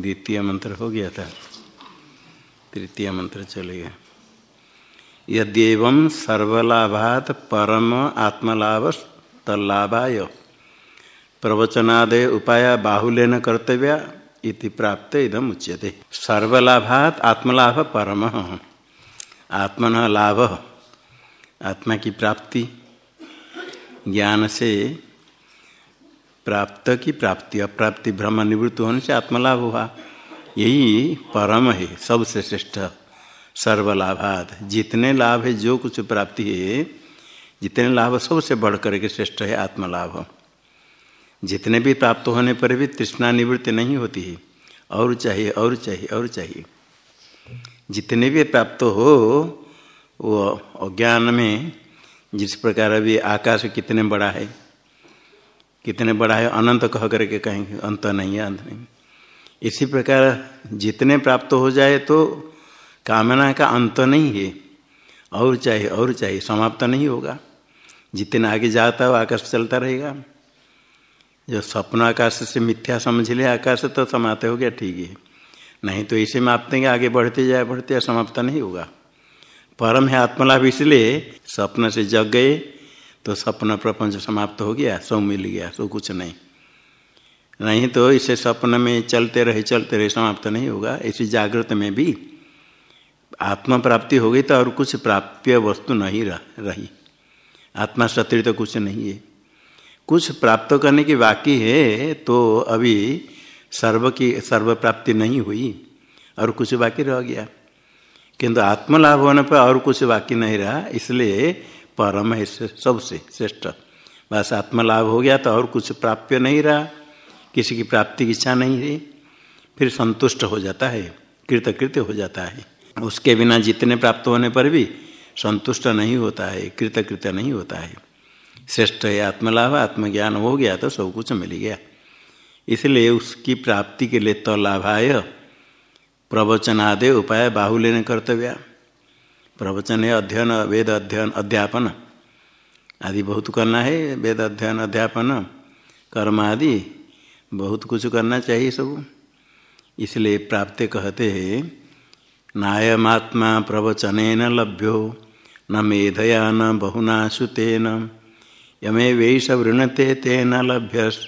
द्वितीय मंत्र हो गया था। तृतीय मंत्र चलेगा यद्यव सर्वलाभात परम आत्मलाभ तल्लाभाय। प्रवचनादय उपाय बाहुल्यन कर्तव्य इति प्राप्त इदम उच्यते। सर्वलाभात आत्मलाभ परम। आत्मन लाभ। आत्मा की प्राप्ति। ज्ञान से प्राप्त की प्राप्ति, अप्राप्ति भ्रम निवृत्त होने से आत्मलाभ हुआ। यही परम है, सबसे श्रेष्ठ सर्वलाभात जितने लाभ है, जो कुछ प्राप्ति है, जितने लाभ सबसे बढ़ करके श्रेष्ठ है आत्मलाभ। जितने भी प्राप्त होने पर भी तृष्णा निवृत्ति नहीं होती है। और चाहिए और चाहिए और चाहिए। जितने भी प्राप्त हो, वो अज्ञान में, जिस प्रकार अभी आकाश कितने बड़ा है कितने बड़ा है, अनंत कह करके कहेंगे, अंत नहीं है, अंत नहीं इसी प्रकार जितने प्राप्त हो जाए तो कामना का अंत नहीं है। और चाहिए और चाहिए समाप्त नहीं होगा। जितने आगे जाता हो आकाश चलता रहेगा। जो स्वप्न आकाश से मिथ्या समझ ले, आकाश तो समाप्त हो गया, ठीक है। नहीं तो इसे मापते हैं, आगे बढ़ते जाए, बढ़ते समाप्त नहीं होगा। परम है आत्मलाभ इसलिए, स्वप्न से जग गए तो सपना प्रपंच समाप्त हो गया सब मिल गया सो कुछ नहीं। नहीं तो इसे सपन में चलते रहे चलते रहे समाप्त नहीं होगा। इसी जागृत में भी आत्मा प्राप्ति हो गई तो और कुछ प्राप्य वस्तु नहीं रह, रही। आत्मा सत्री तो कुछ नहीं है। कुछ प्राप्त करने की बाकी है तो अभी सर्व की सर्व प्राप्ति नहीं हुई और कुछ बाकी रह गया। किंतु आत्मलाभ होने पर और कुछ बाकी नहीं रहा इसलिए परम है सबसे श्रेष्ठ। बस आत्मलाभ हो गया तो और कुछ प्राप्य नहीं रहा। किसी की प्राप्ति की इच्छा नहीं रही फिर संतुष्ट हो जाता है, कृतकृत्य हो जाता है। उसके बिना जितने प्राप्त होने पर भी संतुष्ट नहीं होता है, कृतकृत्य नहीं होता है। श्रेष्ठ है आत्मलाभ, आत्मज्ञान हो गया तो सब कुछ मिल गया। इसलिए उसकी प्राप्ति के लिए तो लाभाय प्रवचनादे उपाय बाहुल्य ने कर्तव्य। प्रवचन है अध्ययन वेद अध्ययन अध्यापन आदि बहुत करना है वेद अध्ययन अध्यापन, कर्म आदि, बहुत कुछ करना चाहिए सब इसलिए प्राप्त कहते हैं, नायमात्मा प्रवचन न लभ्यो, न मेधया न बहुना सुतेन, यमे वेश वृणते तेन लभ्यस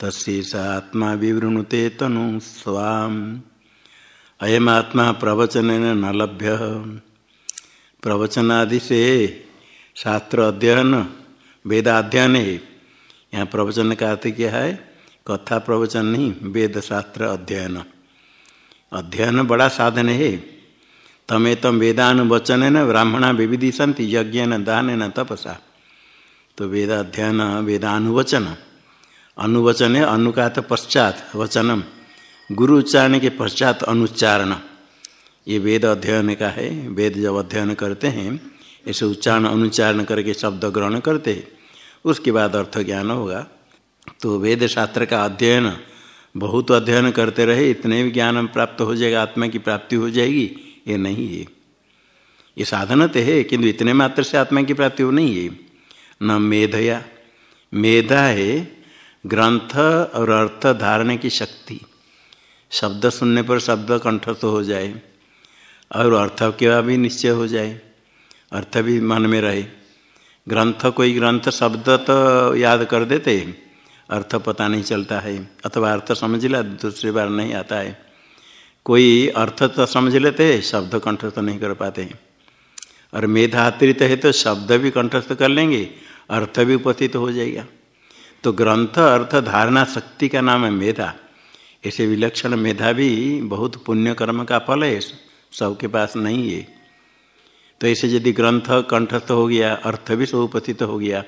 तस्स आत्मा विवृणुते तनु स्वाम। अयमात्मा प्रवचन न लभ्य। प्रवचन आदि से शास्त्र अध्ययन वेदाध्ययन है। यहाँ प्रवचन का अर्थ क्या है? कथा प्रवचन नहीं, वेद शास्त्र अध्ययन। अध्ययन बड़ा साधन है। तमे तम वेदानुवचन न, ब्राह्मणा विविधि संति, यज्ञ न, दान न, तपसा। तो वेद अध्ययन, वेदानुवचन। अनुवचन है अनुकात पश्चात वचनम। गुरु उच्चारण के पश्चात अनुच्चारण। ये वेद अध्ययन का है। वेद जब अध्ययन करते हैं ऐसे उच्चारण, अनुच्चारण करके शब्द ग्रहण करते हैं। उसके बाद अर्थ ज्ञान होगा। तो वेद शास्त्र का अध्ययन, बहुत अध्ययन करते रहे, इतने भी ज्ञान प्राप्त हो जाएगा, आत्मा की प्राप्ति हो जाएगी, ये नहीं है। ये साधन तो है, किंतु इतने मात्र से आत्मा की प्राप्ति हो नहीं है। न मेधया। मेधा है ग्रंथ और अर्थ धारण की शक्ति। शब्द सुनने पर शब्द कंठस्थ हो जाए। और अर्थ क्या भी निश्चय हो जाए। अर्थ भी मन में रहे। ग्रंथ, कोई ग्रंथ शब्द तो याद कर देते अर्थ पता नहीं चलता है। अथवा अर्थ समझ लिया दूसरी बार नहीं आता है। कोई अर्थ तो समझ लेते हैं, शब्द कंठस्थ नहीं कर पाते और मेधात्रित है तो शब्द भी कंठस्थ कर लेंगे, अर्थ भी उपस्थित तो हो जाएगा। तो ग्रंथ, अर्थ, धारणा, शक्ति का नाम है मेधा। ऐसे विलक्षण मेधा भी बहुत पुण्य कर्म का फल है। सबके पास नहीं है। तो ऐसे यदि ग्रंथ कंठस्थ हो गया, अर्थ भी सब उपस्थित हो गया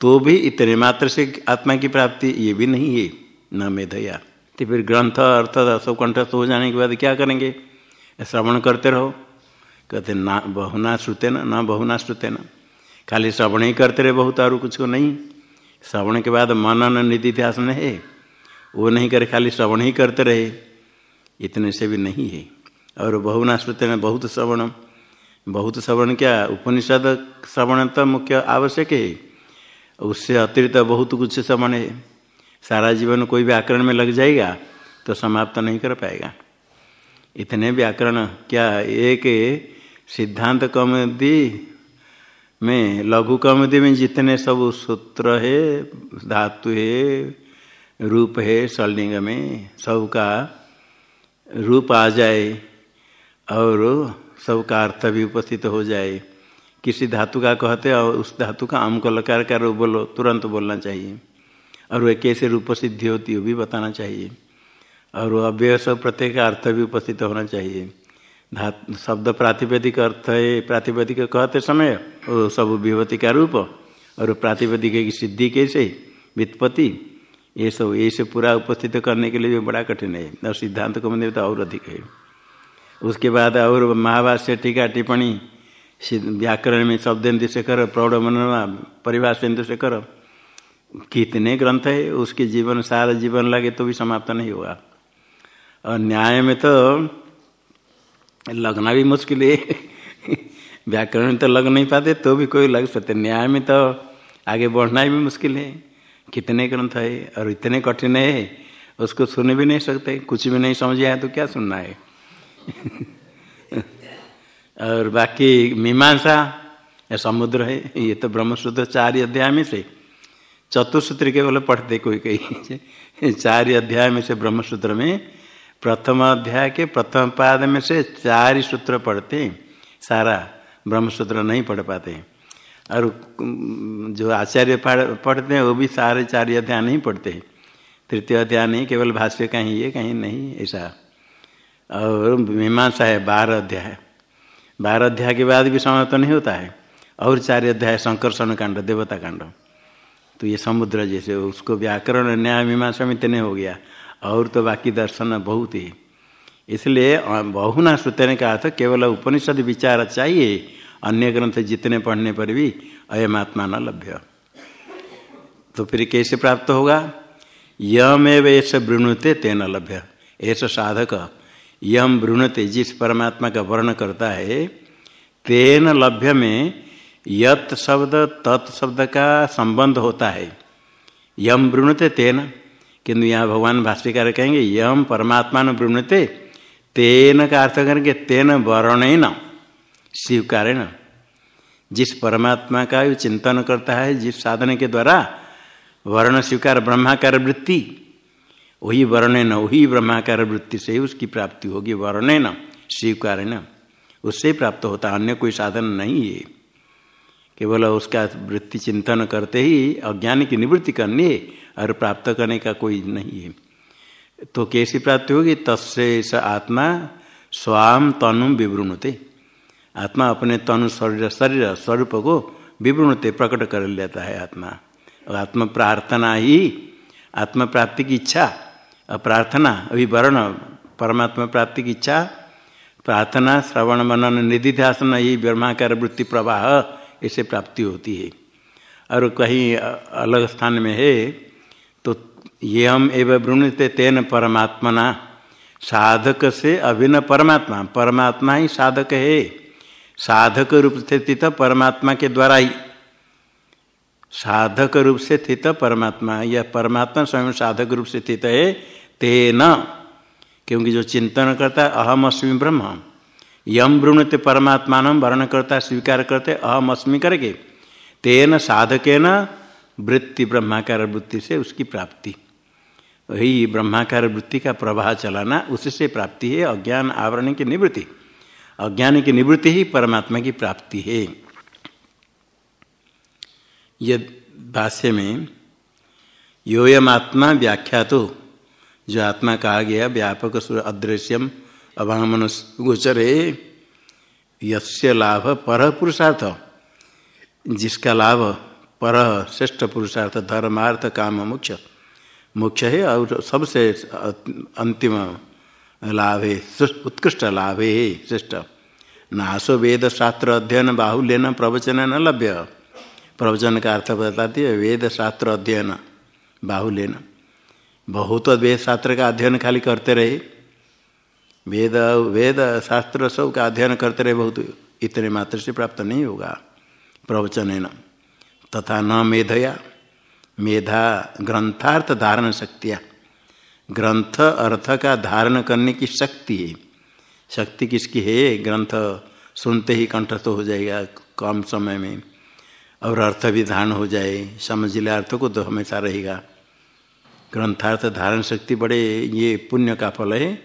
तो भी इतने मात्र से आत्मा की प्राप्ति ये भी नहीं है, न मेधया तो फिर ग्रंथ, अर्थ, सब कंठस्थ हो जाने के बाद क्या करेंगे? श्रवण करते रहो। कहते, ना, बहुना श्रुते ना ना बहुना श्रुते ना। खाली श्रवण ही करते रहे बहुत और कुछ को नहीं। श्रवण के बाद मनन निधि ध्यास में है। वो नहीं करे, खाली श्रवण ही करते रहे। इतने से भी नहीं है। और बहुना श्रुते में बहुत श्रवण बहुत श्रवण क्या? उपनिषद श्रवण तो मुख्य आवश्यक है। उससे अतिरिक्त बहुत कुछ श्रवण है। सारा जीवन कोई व्याकरण में लग जाएगा तो समाप्त नहीं कर पाएगा। इतने व्याकरण क्या एक सिद्धांत कौमुदी में, लघु कौमुदी में जितने सब सूत्र है, धातु है, रूप है सलिंग में सबका रूप आ जाए। और सबका अर्थ भी उपस्थित हो जाए। किसी धातु का कहते और उस धातु का आम को लकार कर बोलो, तुरंत बोलना चाहिए। और वह कैसे रूप सिद्धि होती है, वो भी बताना चाहिए। और वो अव्यय सब प्रत्येक का अर्थ भी उपस्थित होना चाहिए। धातु, शब्द प्रातिपदिक अर्थ है, प्रातिपदिक कहते समय, वो सब विभूति का रूप, और प्रातिपदिक की सिद्धि कैसे वित्पत्ति ये सब ये सब पूरा उपस्थित करने के लिए भी बड़ा कठिन है। और सिद्धांत को मंदिर तो और अधिक है। उसके बाद और महाभाष्य टीका टिप्पणी व्याकरण में शब्देन्द्र से प्रौढ़ मनोरमा परिभाषेन्द्र से कर। कितने ग्रंथ है, उसके जीवन, सारा जीवन लगे तो भी समाप्त नहीं होगा। और न्याय में तो लगना भी मुश्किल है। व्याकरण में तो लग नहीं पाते तो भी कोई लग सकते। न्याय में तो आगे बढ़ना भी मुश्किल है। कितने ग्रंथ है, और इतने कठिन है, उसको सुन भी नहीं सकते, कुछ भी नहीं समझ आया तो क्या सुनना है? और बाकी मीमांसा, या समुद्र है, ये तो ब्रह्मसूत्र चार अध्याय में से चतुर्सूत्र केवल पढ़ते कोई कहीं चार अध्याय में से ब्रह्मसूत्र में, प्रथम अध्याय के प्रथम पाद में से चार ही सूत्र पढ़ते, सारा ब्रह्मसूत्र नहीं पढ़ पाते। और जो आचार्य पढ़ते हैं, वो भी सारे चार अध्याय नहीं पढ़ते। तृतीय अध्याय नहीं, केवल भाष्य कहीं ये कहीं नहीं, ऐसा और मीमांसा है, बारह अध्याय बारह अध्याय के बाद भी समाप्त नहीं होता है। और चार अध्याय संकर्षण कांड, देवता कांड। तो ये समुद्र जैसे, उसको व्याकरण न्याय, मीमांसा में इतने हो गया। और तो बाकी दर्शन बहुत ही। इसलिए, बहुना सूत्र ने कहा था, केवल उपनिषद विचार चाहिए। अन्य ग्रंथ जितने पढ़ने पर भी अयम आत्मा न लभ्य। तो फिर कैसे प्राप्त होगा? यम एव ऐसा वृणुते तेन लभ्य। ऐसा साधक यम वृणते जिस परमात्मा का वर्ण करता है, तेन लभ्य में यत शब्द तत्शब्द का संबंध होता है। यम वृणते तेन, किंतु यहाँ भगवान भाष्यकार कहेंगे, यम परमात्मा न तेन का अर्थ करेंगे, तेन वर्ण न स्वीकारेण। जिस परमात्मा का चिंतन करता है, जिस साधन के द्वारा वर्ण स्वीकार ब्रह्माकार वृत्ति वही वर्ण न वही ब्रह्माकार वृत्ति से उसकी प्राप्ति होगी वर्ण न स्वीकार न उससे प्राप्त होता, अन्य कोई साधन नहीं है। केवल उसका वृत्ति चिंतन करते ही, अज्ञान की निवृत्ति करनी है, और प्राप्त करने का कोई नहीं है। तो कैसी प्राप्ति होगी? तस्से स आत्मा स्वाम तनु विवृणुते। आत्मा अपने तनु शरीर शरीर, स्वरूप को विवृणुते, प्रकट कर लेता है आत्मा। और आत्म प्रार्थना ही, आत्म प्राप्ति की इच्छा प्रार्थना अभी वर्ण परमात्मा प्राप्ति की इच्छा। प्रार्थना, श्रवण, मनन निधि ध्यान यही ब्रह्माकार वृत्ति प्रवाह, इसे प्राप्ति होती है। और कहीं अलग स्थान में है तो ये हम एवं वृणते तेन परमात्मना। साधक से अभिन्न परमात्मा परमात्मा ही साधक है। साधक रूप से स्थित परमात्मा के द्वारा ही। साधक रूप से स्थित परमात्मा यह परमात्मा स्वयं साधक रूप से स्थित है तेन, क्योंकि जो चिंतन करता है, अहम अस्मि ब्रह्म। यम वृणते परमात्मान वर्ण करता, स्वीकार करते, अहम अस्मि करके। तेन साधक न वृत्ति ब्रह्माकार वृत्ति से उसकी प्राप्ति। वही ब्रह्माकार वृत्ति का प्रवाह चलाना, उससे प्राप्ति है, अज्ञान आवरण की निवृत्ति। अज्ञान की निवृत्ति ही परमात्मा की प्राप्ति है। यद भाष्य में योयम आत्मा व्याख्या तो जो आत्मा कहा गया, व्यापक अदृश्यम अभामन गोचर। है यस्य लाभ पर पुरुषार्थ जिसका लाभ पर श्रेष्ठ पुरुषार्थ, धर्मार्थ, काम मुख्य मुख्य है और सबसे अंतिम लाभ है उत्कृष्ट लाभ है, श्रेष्ठ। नाशो वेद शास्त्र अध्ययन, बाहुल्यन प्रवचन न लभ्य। प्रवचन का अर्थ बताती है, वेद शास्त्र अध्ययन, बाहुल्यन। बहुत वेद शास्त्र का अध्ययन खाली करते रहे। वेद वेद शास्त्र सब का अध्ययन करते रहे, बहुत इतने मात्र से प्राप्त नहीं होगा। प्रवचन है न। तथा न मेधया, मेधा ग्रंथार्थ धारण शक्तिया। ग्रंथ अर्थ का धारण करने की शक्ति है। शक्ति किसकी है? ग्रंथ सुनते ही कंठस्थ हो जाएगा कम समय में। और अर्थ भी धारण हो जाए, समझ ले अर्थ को तो हमेशा रहेगा। ग्रंथार्थ धारण शक्ति बड़े, ये पुण्य का फल है।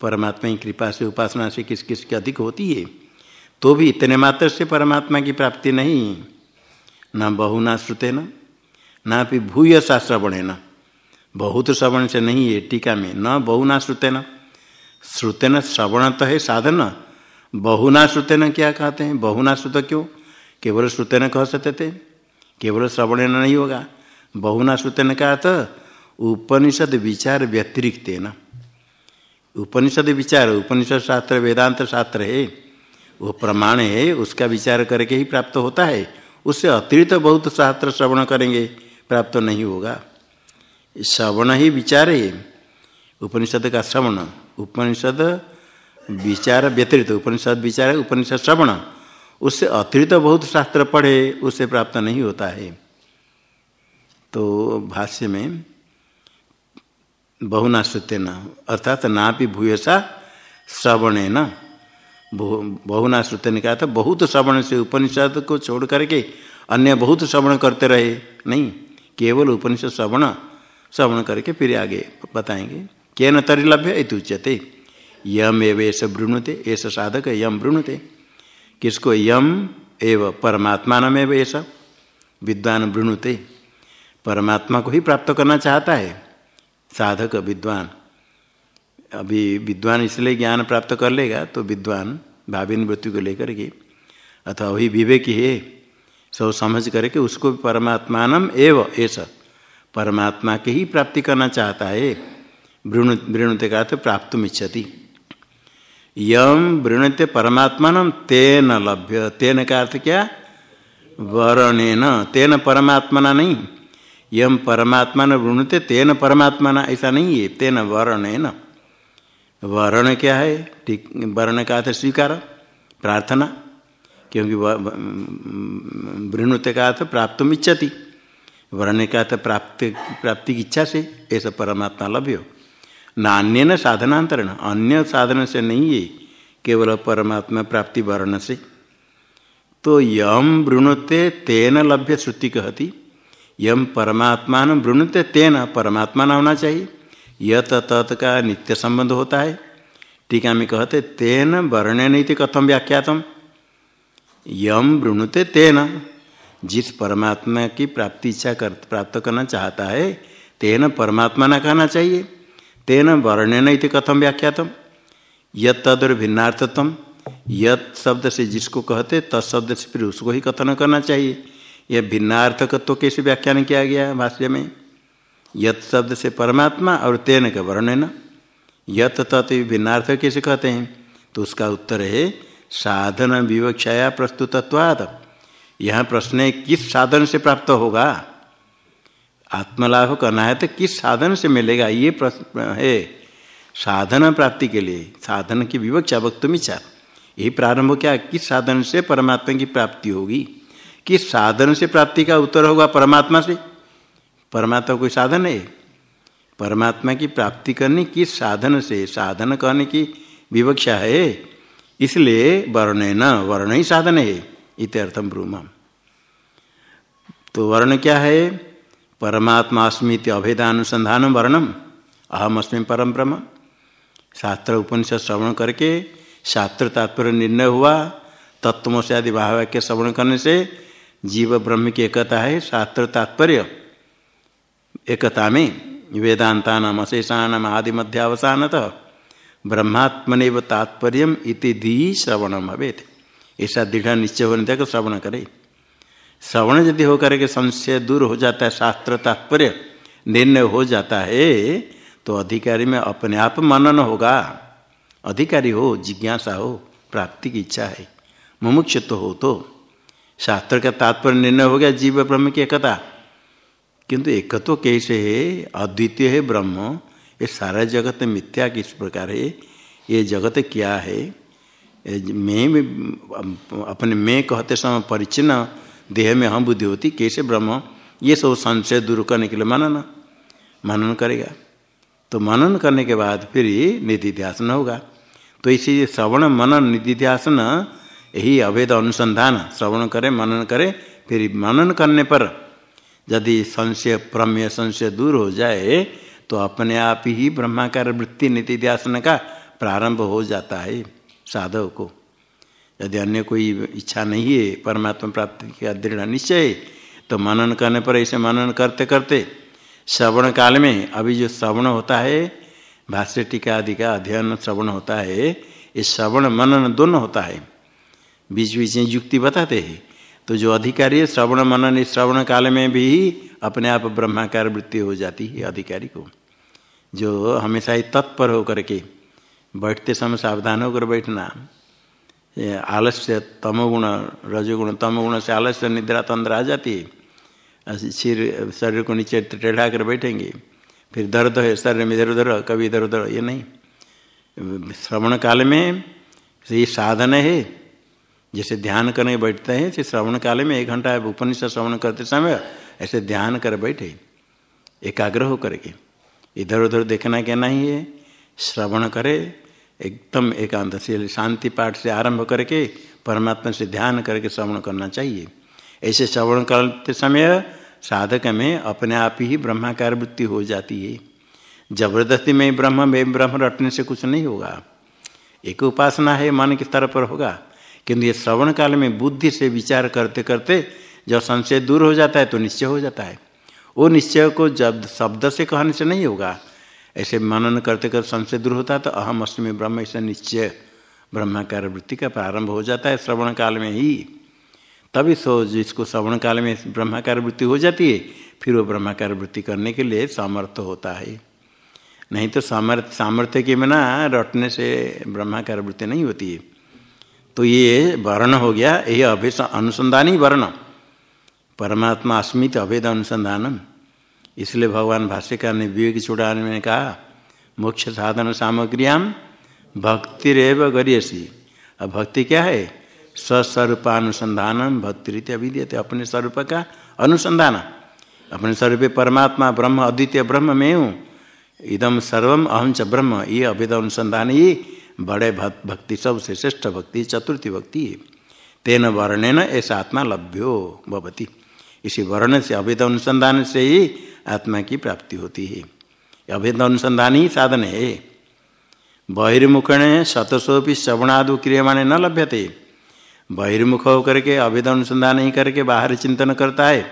परमात्मा की कृपा से, उपासना से किस किस की अधिक होती है। तो भी इतने मात्र से परमात्मा की प्राप्ति नहीं। न बहुना श्रुते न ना भी भूय सा श्रवणे न बहुत श्रवण से नहीं है टीका में। न बहुना श्रुते न श्रुते न श्रवण तो है साधन। बहुना श्रुते न क्या कहते हैं? बहुना श्रुत क्यों? केवल श्रुते न कह सकते थे। केवल श्रवण नहीं होगा। बहुना श्रुते न कहा तो उपनिषद विचार व्यतिरिक्त है ना। उपनिषद विचार, उपनिषद शास्त्र, वेदांत शास्त्र है, वो प्रमाण है, उसका विचार करके ही प्राप्त होता है। उससे अतिरिक्त बहुत शास्त्र श्रवण करेंगे, प्राप्त नहीं होगा। श्रवण ही विचार है, उपनिषद का श्रवण। उपनिषद विचार व्यतिरिक्त, उपनिषद विचार, उपनिषद श्रवण। उससे अतिरिक्त बहुत शास्त्र पढ़े, उससे प्राप्त नहीं होता है। तो भाष्य में बहुना न अर्थात भी भूयसा श्रवणे न बहुना ने कहा था, बहुत श्रवण से उपनिषद को छोड़ करके अन्य बहुत श्रवण करते रहे। नहीं, केवल उपनिषद श्रवण श्रवण करके फिर आगे बताएँगे। के न तरिलभ्य उच्यते। यम एव ऐसा वृणुते ऐसा साधक यम वृणुते किसको यम एव परमात्मा नम एव ऐसा विद्वान वृणुते परमात्मा को ही प्राप्त करना चाहता है। साधक विद्वान। अभी विद्वान इसलिए ज्ञान प्राप्त कर लेगा तो विद्वान भावी मृत्यु को लेकर के, अथवा वही विवेक है सब समझ करके उसको परमात्मान एव ऐसा परमात्मा के ही प्राप्ति करना चाहता है। वृण वृणते का तो प्राप्त इच्छति। यम वृणते परमात्मान तेन लभ्य। तेन का अर्थ क्या? वर्णेन। तेन परमात्मना नहीं। यम परमात्मा न वृणुते, तेन परमात्मा न ऐसा नहीं है, तेन वर्ण है न। वर्ण क्या है? ठीक, वर्ण का अर्थ स्वीकार, प्रार्थना, क्योंकि वृणुते का अर्थ प्राप्त इच्छति। वर्ण का अर्थ प्राप्त, प्राप्ति की इच्छा से ऐसा परमात्मा लभ्य। नान्य न साधनांतरण, अन्य साधन से नहीं है, केवल परमात्मा प्राप्ति वर्ण से। तो यम वृणुते, तेन लभ्य श्रुति कहती यम परमात्मान वृणुते तेन परमात्मा होना चाहिए। यत तत् का नित्य संबंध होता है। टीका में कहते तेन वर्ण नीति कथम व्याख्यातम। यम वृणुते तेन, जिस परमात्मा की प्राप्ति इच्छा कर, प्राप्त करना चाहता है, तेन परमात्मा न कहना चाहिए। तेन वर्ण नीति कथम व्याख्यातम। यद तदर भिन्नार्थतम यत शब्द से जिसको कहते तत्शब्द से फिर उसको ही कथन करना चाहिए। यह भिन्नार्थकत्व कैसे व्याख्यान किया गया भाष्य में? यत शब्द से परमात्मा और तेन का वर्णन यत तत् भिन्नार्थ कैसे कहते हैं? तो उसका उत्तर है, साधन विवक्षाया प्रस्तुतत्वाद यह प्रश्न है, किस साधन से प्राप्त होगा? आत्मलाभ करना है तो किस साधन से मिलेगा? ये प्रश्न है, साधन प्राप्ति के लिए, साधन की विवक्षा वक्तुमिच्छा यही प्रारंभ क्या किस साधन से परमात्मा की प्राप्ति होगी? किस साधन से प्राप्ति का उत्तर होगा? परमात्मा से। परमात्मा कोई साधन है परमात्मा की प्राप्ति करनी किस साधन से? साधन करने की विवक्षा है। इसलिए वर्ण न वर्ण ही साधन है। इत्यर्थम ब्रूम तो वर्ण क्या है? परमात्मा अस्मित अभेदानुसंधान वर्णम। अहम अस्मि परम ब्रह्म। शास्त्र उपनिषद श्रवण करके शास्त्र तात्पर्य निर्णय हुआ। तत्वों से आदि वाक्य श्रवण करने से जीव ब्रह्म की एकता है, शास्त्र तात्पर्य। एकता में वेदांता नाम अशेषाणाम आदि मध्यावसानतः ब्रह्मात्मने तात्पर्य इति धी श्रवण भवेत। ऐसा दृढ़ निश्चय होने तक श्रवण करे। श्रवण यदि होकर के संशय दूर हो जाता है, शास्त्र तात्पर्य निर्णय हो जाता है तो अधिकारी में अपने आप मनन होगा। अधिकारी हो, जिज्ञासा हो, प्राप्ति की इच्छा है। मुमुक्षुत्व हो तो। शास्त्र का तात्पर्य निर्णय हो गया जीव ब्रह्म की एकता। किंतु एकत्व तो कैसे है? अद्वितीय है ब्रह्म। ये सारा जगत मिथ्या किस प्रकार है? ये जगत क्या है? मैं अपने मैं कहते समय परिचिन्न देह में हम बुद्धि होती, कैसे ब्रह्म? ये सब संशय दूर करने के लिए मनन। मनन करेगा। तो मनन करने के बाद फिर निधि ध्यासन होगा। तो इसी श्रवण, मनन निधि ध्यासन यही अभेद अनुसंधान, श्रवण करे, मनन करे, फिर मनन करने पर यदि संशय, प्रमेय संशय दूर हो जाए तो अपने आप ही ब्रह्माकार वृत्ति नीति ध्यासन का प्रारंभ हो जाता है साधव को। यदि अन्य कोई इच्छा नहीं है, परमात्मा प्राप्ति का दृढ़ निश्चय तो मनन करने पर ऐसे मनन करते करते श्रवण काल में अभी जो श्रवण होता है, भाष्य टीका आदि का अध्ययन श्रवण होता है ये श्रवण मनन दोनों होता है। बीच बीच में युक्ति बताते हैं। तो जो अधिकारी श्रवण मनन श्रवण काल में भी अपने आप ब्रह्माकार वृत्ति हो जाती है अधिकारी को। जो हमेशा ही तत्पर होकर के बैठते समय सावधान होकर बैठना आलस्य तमोगुण, रजोगुण, तमोगुण से आलस्य निद्रा तंद्र आ जाती है। सिर शरीर को नीचे टेढ़ा कर बैठेंगे, फिर दर्द है शरीर में इधर उधर, कभी इधर उधर, ये नहीं। श्रवण काल में ये साधन है जैसे ध्यान करने बैठते हैं ऐसे श्रवण काल में एक घंटा उपनिषद श्रवण करते समय ऐसे ध्यान कर बैठे, एकाग्र हो करके इधर उधर देखना क्या नहीं है, श्रवण करे, एकदम एकांत से शांति पाठ से आरंभ करके परमात्मा से ध्यान करके श्रवण करना चाहिए। ऐसे श्रवण करते समय साधक में अपने आप ही ब्रह्माकार वृत्ति हो जाती है। ज़बरदस्ती में ब्रह्म में ब्रह्म रटने से कुछ नहीं होगा। एक उपासना है, मन के स्तर पर होगा। किंतु ये श्रवण काल में बुद्धि से विचार करते करते जब संशय दूर हो जाता है तो निश्चय हो जाता है। वो निश्चय को जब शब्द से कहने से नहीं होगा। ऐसे मनन करते करते संशय दूर होता है तो अहम अष्टमी ब्रह्म ऐसा निश्चय ब्रह्माकार वृत्ति का प्रारंभ हो जाता है श्रवण काल में ही। तभी सो जिसको श्रवण काल में ब्रह्माकार वृत्ति हो जाती है, फिर वो ब्रह्माकार वृत्ति करने के लिए सामर्थ्य होता है। नहीं तो सामर्थ्य सामर्थ्य के बिना रटने से ब्रह्माकार वृत्ति नहीं होती है। तो ये वर्ण हो गया यही अभेद अनुसंधान ही वर्ण। परमात्मा अस्मित अभेद अनुसंधानम। इसलिए भगवान भाष्यकार ने विवेक चुड़ान में कहा, मोक्ष साधन सामग्रियाम भक्तिरव गरियसी। अब भक्ति क्या है? स्वस्वरूपानुसंधानम भक्ति अभिधीयते। अपने स्वरूप का अनुसंधान। अपने स्वरूप परमात्मा ब्रह्म, अद्वितीय ब्रह्म में हूँ। इदम सर्वम अहम च ब्रह्म। ये अभेद अनुसंधान ही बड़े भक्ति सबसे श्रेष्ठ भक्ति, चतुर्थी भक्ति तेन वर्णेन ऐसा आत्मा लभ्यो भवती। इसी वर्ण से अभेद अनुसंधान से ही आत्मा की प्राप्ति होती है। अभेद अनुसंधान ही साधन है। बहिर्मुखण शतसोपि श्रवणादु क्रियमाणे न लभ्यते। बहिर्मुख होकर के अभेद अनुसंधान ही करके बाहर चिंतन करता है।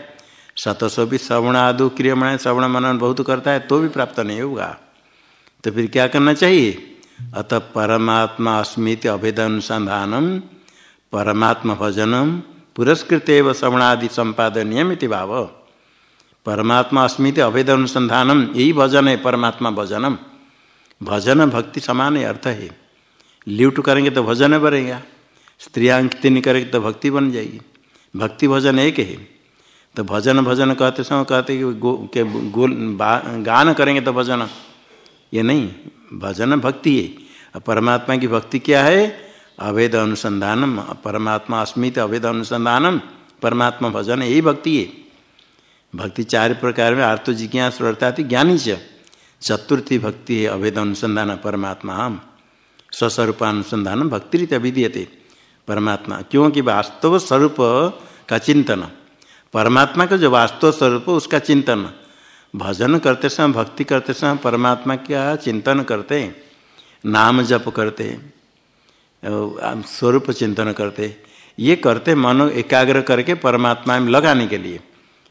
शतसोपि श्रवणादु क्रियमाण श्रवण मनन बहुत करता है तो भी प्राप्त नहीं होगा। तो फिर क्या करना चाहिए? अतः परमात्मा अस्मित अभेद अनुसंधानम परमात्मा भजनम पुरस्कृत श्रवणादि संपादनीय भाव। परमात्मा अस्मित अभेद अनुसंधानम यही भजन है परमात्मा भजनम भजन भक्ति समान अर्थ है। ल्यूट करेंगे तो भजन बनेगा स्त्रियांकित करेंगे तो भक्ति बन जाएगी। भक्ति भजन एक है। तो भजन भजन कहते समय कहते कि गो, के गोल गान करेंगे तो भजन। ये नहीं भजन भक्ति है। परमात्मा की भक्ति क्या है? अवैध अनुसंधानम, परमात्मा अस्मित अवैध अनुसंधानम, परमात्मा भजन यही भक्ति है। भक्ति चार प्रकार में आर्थ जिज्ञास अर्थात ज्ञानी च चतुर्थी भक्ति है, अवैध अनुसंधान परमात्मा हम स्वस्वरूपानुसंधान भक्ति रीत अभिधीयते। परमात्मा क्योंकि वास्तव स्वरूप का चिंतन। परमात्मा का जो वास्तव स्वरूप उसका चिंतन। भजन करते समय, भक्ति करते समय परमात्मा का चिंतन करते, नाम जप करते स्वरूप चिंतन करते। ये करते मन एकाग्र करके परमात्मा में लगाने के लिए।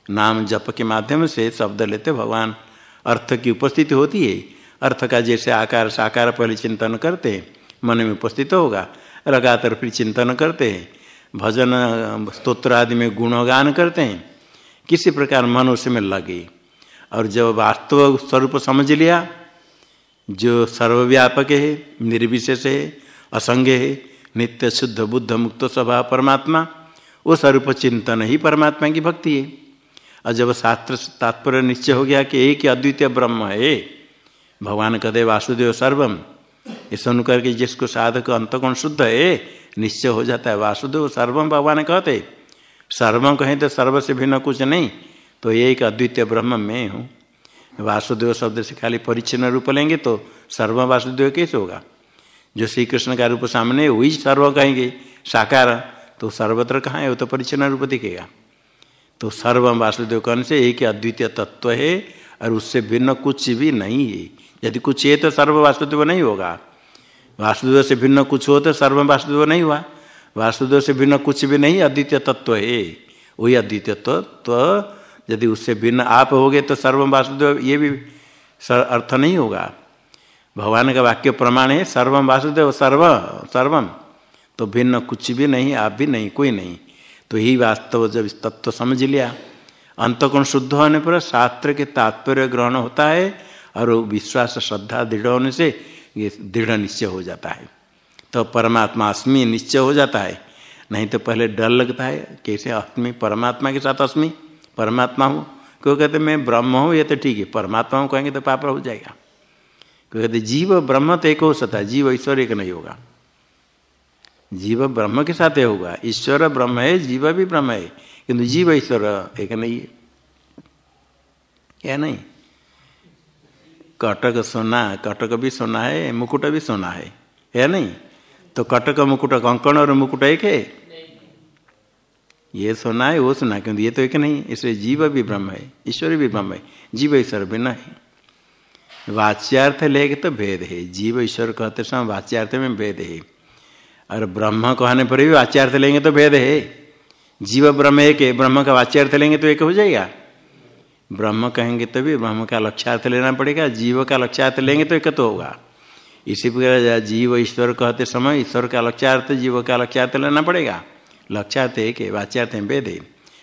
नाम जप के माध्यम से शब्द लेते भगवान। अर्थ की उपस्थिति होती है। अर्थ का जैसे आकार, साकार पहले चिंतन करते हैं मन में उपस्थित होगा। लगातार फिर चिंतन करते हैं भजन स्तोत्र आदि में गुणगान करते। हैं किसी प्रकार मन उसमें लगे। और जब वास्तव स्वरूप समझ लिया, जो सर्वव्यापक है, निर्विशेष है, असंग है, नित्य शुद्ध बुद्ध मुक्त स्वभाव परमात्मा, वो स्वरूप चिंतन ही परमात्मा की भक्ति है। और जब शास्त्र तात्पर्य निश्चय हो गया कि एक अद्वितीय ब्रह्म है, भगवान कदे वासुदेव सर्वम। ये सुन करके जिसको साधक अंतकोण शुद्ध है, निश्चय हो जाता है, वासुदेव सर्वम, भगवान कहते सर्वम कहें तो सर्व से भिन्न कुछ नहीं तो एक अद्वितीय ब्रह्म में हूँ। वासुदेव शब्द से खाली परिच्छिन्न रूप लेंगे तो सर्व वासुदेव कैसे होगा? जो श्री कृष्ण का रूप सामने वही सर्व कहेंगे। साकार तो सर्वत्र कहाँ है? वो तो परिच्छिन्न रूप दिखेगा। तो सर्व वासुदेव कहने से एक अद्वितीय तत्व है, और उससे भिन्न कुछ भी नहीं है। यदि कुछ है तो सर्व वासुदेव नहीं होगा। वासुदेव से भिन्न कुछ हो तो सर्व वासुदेव नहीं हुआ। वासुदेव से भिन्न कुछ भी नहीं, अद्वितीय तत्व है। वही अद्वितीय तत्व यदि उससे भिन्न आप हो गए तो सर्व वासुदेव, ये भी अर्थ नहीं होगा। भगवान का वाक्य प्रमाण है सर्वम वासुदेव, सर्व सर्वम तो भिन्न कुछ भी नहीं, आप भी नहीं, कोई नहीं। तो यही वास्तव जब इस तत्व समझ लिया। अंतकोण शुद्ध होने पर शास्त्र के तात्पर्य ग्रहण होता है और विश्वास, श्रद्धा, दृढ़ होने से ये दृढ़ निश्चय हो जाता है। तो परमात्मा अस्मि निश्चय हो जाता है। नहीं तो पहले डर लगता है, कैसे अस्मि, परमात्मा के साथ अस्मि? परमात्मा हूँ। क्यों कहते, मैं ब्रह्म हूँ, ये तो ठीक है। परमात्मा हूँ, कहेंगे तो पाप हो जाएगा। क्यों कहते, जीव ब्रह्म तो एक हो सकता है। जीव ईश्वर एक नहीं होगा। जीव ब्रह्म के साथ होगा। ईश्वर ब्रह्म है, जीव भी ब्रह्म है, किंतु जीव ईश्वर एक नहीं है। क्या नहीं? कटक सोना, कटक भी सोना है, मुकुट भी सोना है। या नहीं? तो कटक, मुकुट, कंकण और मुकुट एक है। ये सोना है, वो सुना क्योंकि ये तो एक नहीं इसलिए जीव भी ब्रह्म है, ईश्वर भी ब्रह्म है, जीव ईश्वर भिन्न है। वाच्यार्थ लेके तो भेद है, जीव ईश्वर कहते समय वाच्यार्थ में भेद है। और ब्रह्म कहने पर भी वाच्यार्थ लेंगे तो भेद है। जीव ब्रह्म एक है, ब्रह्म का वाच्यार्थ लेंगे तो एक हो जाएगा। ब्रह्म कहेंगे तो भी ब्रह्म का लक्ष्यार्थ लेना पड़ेगा, जीव का लक्ष्यार्थ लेंगे तो एक तो होगा। इसी प्रकार जीव ईश्वर कहते समय ईश्वर का लक्ष्यार्थ, जीव का लक्ष्यार्थ लेना पड़ेगा। लक्ष्यार्थ एक है वाच्यार्थ वेद। है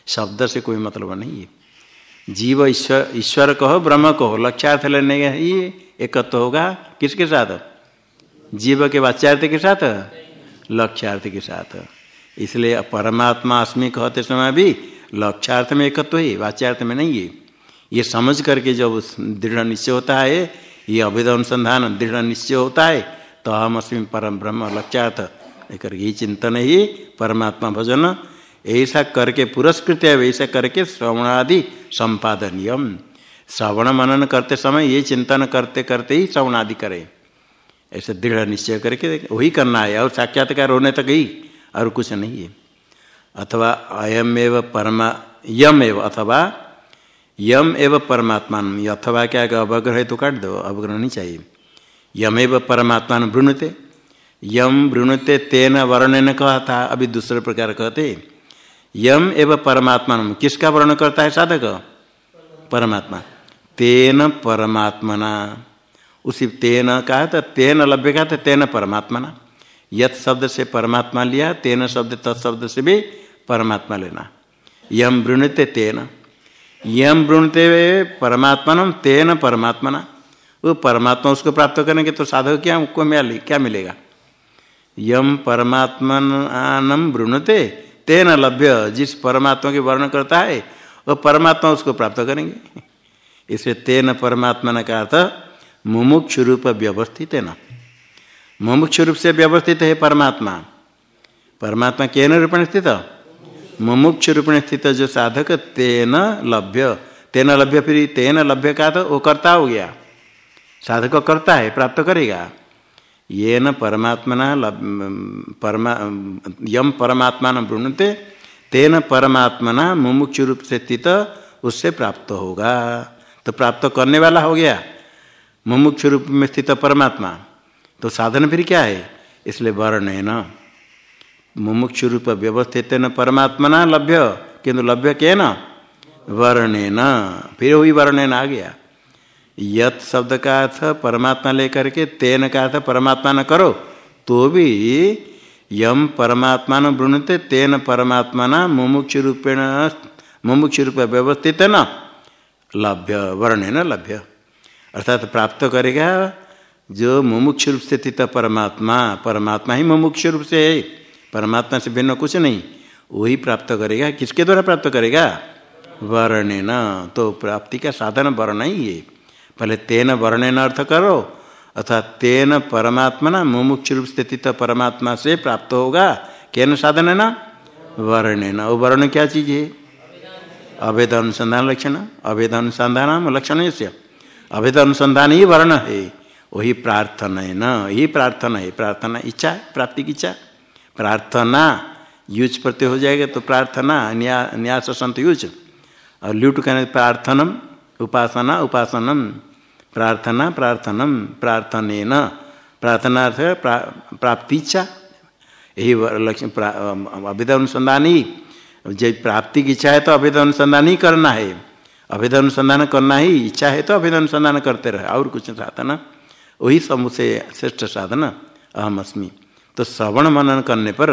शब्द से कोई मतलब नहीं है। जीव ईश्वर ईश्वर कहो, ब्रह्म कहो लक्ष्यार्थ लेने का ही एकत्व होगा। किसके साथ? जीव के वाच्यार्थ के साथ? लक्ष्यार्थ के साथ। इसलिए परमात्मा अस्मि कहते समय भी लक्ष्यार्थ में एकत्व है वाच्यार्थ में नहीं है। ये समझ करके जब दृढ़ निश्चय होता है, ये अभिध अनुसंधान दृढ़ निश्चय होता है तो हम अस्मिन परम ब्रह्म लक्ष्यार्थ लेकर यही चिंतन ही परमात्मा भजन, ऐसा करके पुरस्कृत है, वैसा करके श्रवणादि संपादनीयम। श्रवण मनन करते समय ये चिंतन करते करते ही श्रवणादि करें। ऐसे दृढ़ निश्चय करके वही करना है, और साक्षात्कार होने तक ही और कुछ नहीं है। अथवा अयम एव परमा, यम एव, अथवा यम एव परमात्मा अथवा क्या अवग्रह तो काट दो, अवग्रह नहीं चाहिए। यमेव परमात्मा वृणुते। यम वृणुते तेन वर्ण ने कहा था अभी दूसरे प्रकार कहते यम एवं परमात्मा किसका वर्ण करता है साधक? परमात्मा। तेन परमात्मना। उसी तेन कहा था, तेन लभ्य कहा था, तेन परमात्मना। यथ शब्द से परमात्मा लिया, तेन शब्द तत्शब्द से भी परमात्मा लेना। यम वृणुते तेन। यम वृणते परमात्मा तेन परमात्मा वो परमात्मा उसको प्राप्त करेंगे तो साधक क्या को क्या मिलेगा? यम परमात्मान वृणते। तेन लभ्य, जिस परमात्मा की वर्ण करता है, वह परमात्मा उसको प्राप्त करेंगे। इसलिए तेन परमात्मा ने कहा था मुमुक्ष रूप व्यवस्थित है न। मुमुक्ष रूप से व्यवस्थित है परमात्मा। परमात्मा केन रूप स्थित? मुमुक्ष रूप स्थित जो साधक, तेन लभ्य। तेन लभ्य फिर तेन लभ्य का तो वो करता हो गया। साधक करता है, प्राप्त करेगा। ये न परमात्मना परमा यम परमात्मा न तेन परमात्मना मुमुक्ष रूप से स्थित उससे प्राप्त होगा। तो प्राप्त करने वाला हो गया मुमुक्ष रूप में स्थित परमात्मा। तो साधन फिर क्या है? इसलिए वर्ण है न। मुमुक्ष रूप व्यवस्थित न परमात्मना लभ्य, किंतु लभ्य के न? वर्णे न। फिर वही वर्ण आ गया। यत शब्द का अर्थ परमात्मा लेकर के तेन का अर्थ परमात्मा न करो तो भी यम परमात्मा न वृणते तेन परमात्मा न मुमुक्ष रूपेण, मुमुक्ष रूप व्यवस्थित न, लभ्य, वर्ण न लभ्य। अर्थात प्राप्त करेगा, जो मुमुक्ष रूप से स्थित परमात्मा परमात्मा ही मुमुक्ष रूप से है, परमात्मा से भिन्न कुछ नहीं, वही प्राप्त करेगा। किसके द्वारा प्राप्त करेगा? वर्ण न तो प्राप्ति का साधन वर्ण ही है। पहले तेन वर्णन अर्थ करो अर्थात तेन परमात्मा ना मुमुक्ष रूप स्थित परमात्मा से प्राप्त होगा। केन साधन है ना वर्ण न वो वर्ण क्या चीज़ है? अभेद अनुसंधान लक्षण। अभेद अनुसंधान लक्षण से अभेद अनुसंधान ही वर्ण है। वही प्रार्थना है न? यही प्रार्थना है। प्रार्थना इच्छा, प्राप्ति की इच्छा। प्रार्थना, यूज़ प्रत्यय हो जाएगा तो प्रार्थना, न्या, न्यास संत यूज़। और ल्यूट कहने प्रार्थनम, उपासना, उपासनम। प्रार्थना प्रार्थनम प्रार्थन प्रार्थना प्रा, प्राप्ति इच्छा यही लक्ष्य अभिध अनुसंधान ही जब प्राप्ति की इच्छा है तो अभिध अनुसंधान ही करना है। अभिध अनुसंधान करना ही इच्छा है तो अभिध अनुसंधान करते रहे। और कुछ साधन। वही सबसे श्रेष्ठ साधन। अहम अस्मी। तो श्रवण मनन करने पर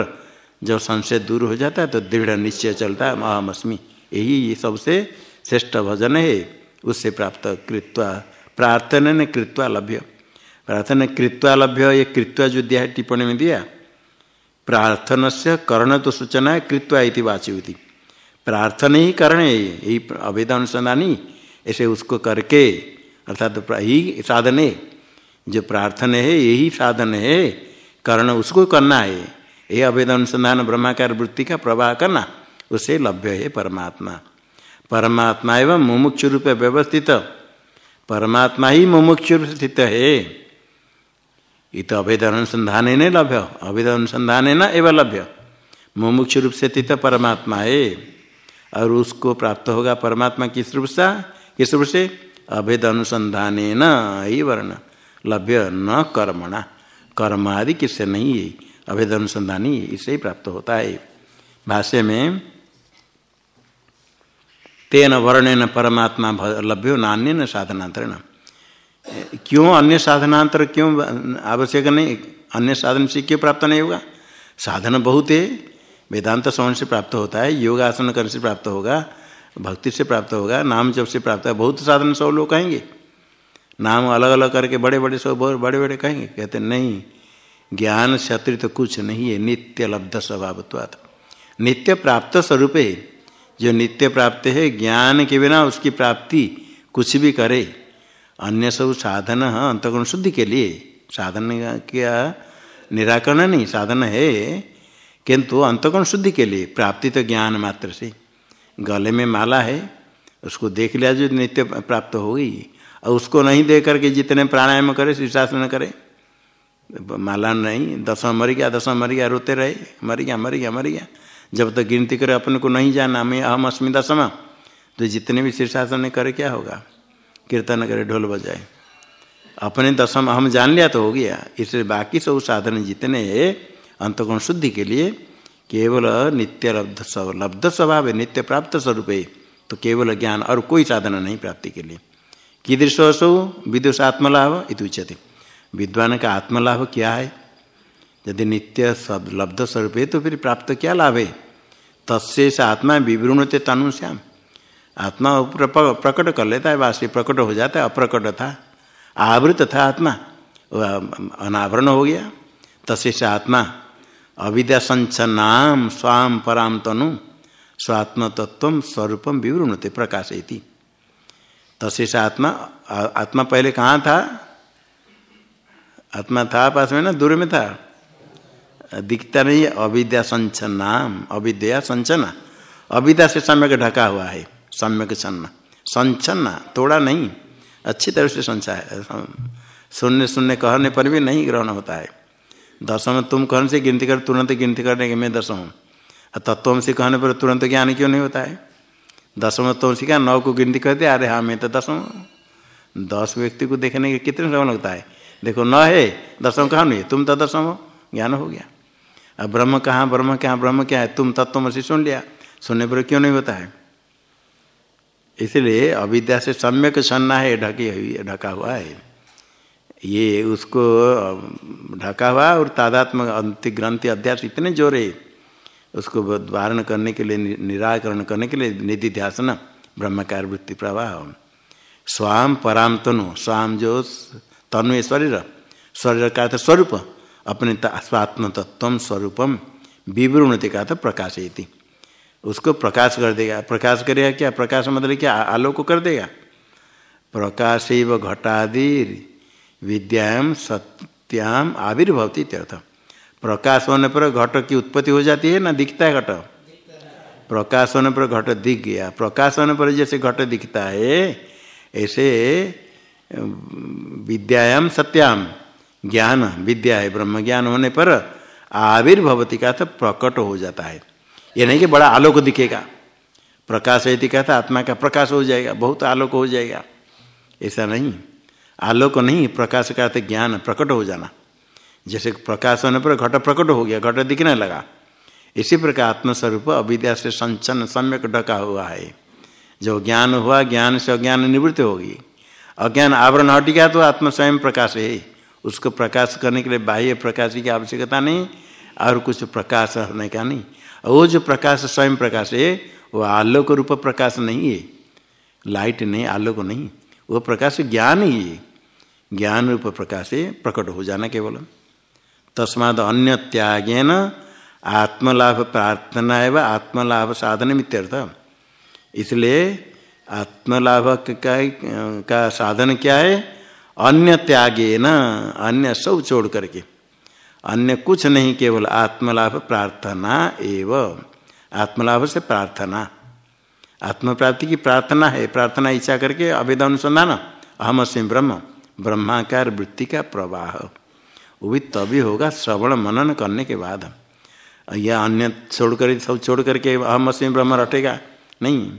जब संशय दूर हो जाता है तो दृढ़ निश्चय चलता है। अहम अस्मी। यही सबसे श्रेष्ठ भजन है। उससे प्राप्त कृत्वा प्रार्थना ने कृत्वा लभ्य। प्रार्थना कृत्वा लभ्य, ये कृत्वा जो दिया है टिप्पणी में दिया। प्रार्थना से कर्ण तो सूचना है, कृत्वा इति वाची प्रार्थना ही करण है यही अभेद अनुसंधानी, ऐसे उसको करके, अर्थात तो ही साधन है। जो प्रार्थना है, यही साधन है, कर्ण उसको करना है। ये अभेद अनुसंधान, ब्रह्माकार वृत्ति का प्रवाह करना, उसे लभ्य है परमात्मा। परमात्मा एवं मुमुक्ष रूप व्यवस्थित। परमात्मा ही मुमुक्ष रूप स्थित है। ये तो अभेद अनुसंधान नहीं लभ्य। अभेद अनुसंधान है न एवं लभ्य। मुमुक्ष रूप से स्थित परमात्मा है। और उसको प्राप्त होगा परमात्मा किस रूप से? किस रूप से? अभेद अनुसंधान न ही वर्ण। लभ्य न कर्मणा। कर्म आदि किससे नहीं है? अभेद अनुसंधानी इससे ही प्राप्त होता है। भाष्य में तेन वर्णेन परमात्मा लभ्यो नान्य न साधनांतरण क्यों अन्य साधनांतर क्यों आवश्यक नहीं? अन्य साधन से क्यों प्राप्त नहीं होगा? साधन बहुत है, वेदांत श्रवण से प्राप्त होता है योग आसन करने से प्राप्त होगा, भक्ति से प्राप्त होगा, नाम जब से प्राप्त है बहुत साधन सब लोग कहेंगे। नाम अलग अलग करके बड़े बड़े सब बड़े बड़े कहेंगे, कहते नहीं, ज्ञान अतिरिक्त तो कुछ नहीं है, नित्य लब्ध स्वभावत्वात्। नित्य प्राप्त स्वरूप है। जो नित्य प्राप्त है, ज्ञान के बिना उसकी प्राप्ति कुछ भी करे। अन्य सब साधन अंतगुण शुद्धि के लिए। साधन क्या? निराकरण नहीं, साधन है। किंतु अंतगुण शुद्धि के लिए, प्राप्ति तो ज्ञान मात्र से। गले में माला है, उसको देख लिया जो नित्य प्राप्त होगी और उसको नहीं दे करके जितने प्राणायाम करे, शीर्षासन करे। माला नहीं, दसवा मर गया, दसवा मर गया, रोते रहे, मर गया मर गया मर गया। जब तक गिनती करे अपने को नहीं जाना, मैं अहम अस्मी दसमा तो जितने भी शीर्षासन ने करे, क्या होगा? कीर्तन करे, ढोल बजाए। अपने दसम हम जान लिया तो हो गया। इसलिए बाकी सब साधन जितने अंतगुण शुद्धि के लिए केवल नित्य लब्ध स्व, लब्ध स्वभाव है, नित्य प्राप्त स्वरूप है। तो केवल ज्ञान और कोई साधन नहीं प्राप्ति के लिए। कीदृश असो विदुष आत्मलाभ इत उच्यते। विद्वान का आत्मलाभ क्या है? यदि नित्य सब लब्ध स्वरूप है तो फिर प्राप्त क्या लाभ? है से आत्मा विवृणते तनु श्याम। आत्मा प्रकट कर लेता है, वास्तविक प्रकट हो जाता है, अप्रकट था। आवृत था आत्मा। अनावरण हो गया। से आत्मा अविद्या संचनाम स्वाम पराम तनु स्वात्म तत्व स्वरूपम विवृणते तस्य से आत्मा आत्मा पहले कहाँ था? आत्मा था पास में ना, दूर में था। दिखता नहीं अविद्या संचनाम अविद्या संचना। अविद्या से सम्यक ढका हुआ है, सम्यक छन्ना संचन्ना तोड़ा नहीं, अच्छी तरह से संचा है। सुनने सुनने कहने पर भी नहीं ग्रहण होता है। दसम तुम कहने से गिनती कर, तुरंत गिनती करने के मैं दसम हूँ। तत्व से कहने पर तुरंत ज्ञान क्यों नहीं होता है? दसम तो क्या नौ को गिनती कर दिया अरे हाँ मैं तो दसम दस व्यक्ति को देखने के कितने समय लगता है? देखो, न है दसम कहाँ नहीं तुम तो दसम हो, ज्ञान हो गया। अब ब्रह्म कहाँ, ब्रह्म क्या ब्रह्म क्या है? तुम तत्व से सुन लिया। सुनने पर क्यों नहीं होता है? इसलिए अविद्या से सम्यक सन्ना है, ढकी हुई, ढका हुआ है। ये उसको ढका हुआ और तादात्म अंति ग्रंथि अध्यास इतने ज़ोर है, उसको वारण करने के लिए निराकरण करने के लिए निधि ध्यासन ब्रह्मकार वृत्ति प्रवाह। स्वाम पराम तनु, स्वाम जो तनु शरीर शरीर का स्वरूप। अपने स्वात्म तत्व स्वरूपम विवृणति का था प्रकाशयति। उसको प्रकाश कर देगा। प्रकाश करेगा क्या? प्रकाश मतलब क्या? आलोक कर देगा। प्रकाश घटादिर विद्याम सत्याम आविर्भवती इत्यर्थ। प्रकाश होने पर घट की उत्पत्ति हो जाती है ना? दिखता है घट। प्रकाश होने पर घट दिख गया। प्रकाश होने पर जैसे घट दिखता है, ऐसे विद्यायाम सत्याम ज्ञान, विद्या है ब्रह्म ज्ञान होने पर आविर्भवती का तो प्रकट हो जाता है। ये नहीं कि बड़ा आलोक दिखेगा। प्रकाश यदि कहता आत्मा का प्रकाश हो जाएगा, बहुत आलोक हो जाएगा। ऐसा नहीं। आलोक नहीं, प्रकाश का अर्थ ज्ञान प्रकट हो जाना। जैसे प्रकाश होने पर घट प्रकट हो गया, घट दिखने लगा। इसी प्रकार आत्मस्वरूप अविद्या से संचन, सम्यक ढका हुआ है। जो ज्ञान हुआ, ज्ञान से अज्ञान निवृत्त होगी। अज्ञान आवरण हट गया तो आत्म स्वयं प्रकाश है। उसको प्रकाश करने के लिए बाह्य प्रकाश की आवश्यकता नहीं और कुछ प्रकाश होने का नहीं। और वो जो प्रकाश स्वयं प्रकाश है वो आलोक रूप प्रकाश नहीं है। लाइट नहीं आलोक नहीं। वो प्रकाश ज्ञान ही है। ज्ञान रूप प्रकाश प्रकट हो जाना केवल तस्माद अन्य त्यागेन आत्मलाभ प्रार्थना एवं आत्मलाभ साधन मित्यर्थ। इसलिए आत्मलाभ का, का साधन क्या है? अन्य त्यागे न, अन्य सब छोड़ करके। अन्य कुछ नहीं, केवल आत्मलाभ प्रार्थना एव आत्मलाभ से प्रार्थना। आत्म प्राप्ति की प्रार्थना है, प्रार्थना इच्छा करके अवेद अनुसंधान, अहम सिंह ब्रह्म, ब्रह्माकार वृत्ति का प्रवाह। वो भी तभी होगा श्रवण मनन करने के बाद। यह अन्य छोड़ कर, सब छोड़ करके अहम सिंह ब्रह्म रटेगा? नहीं।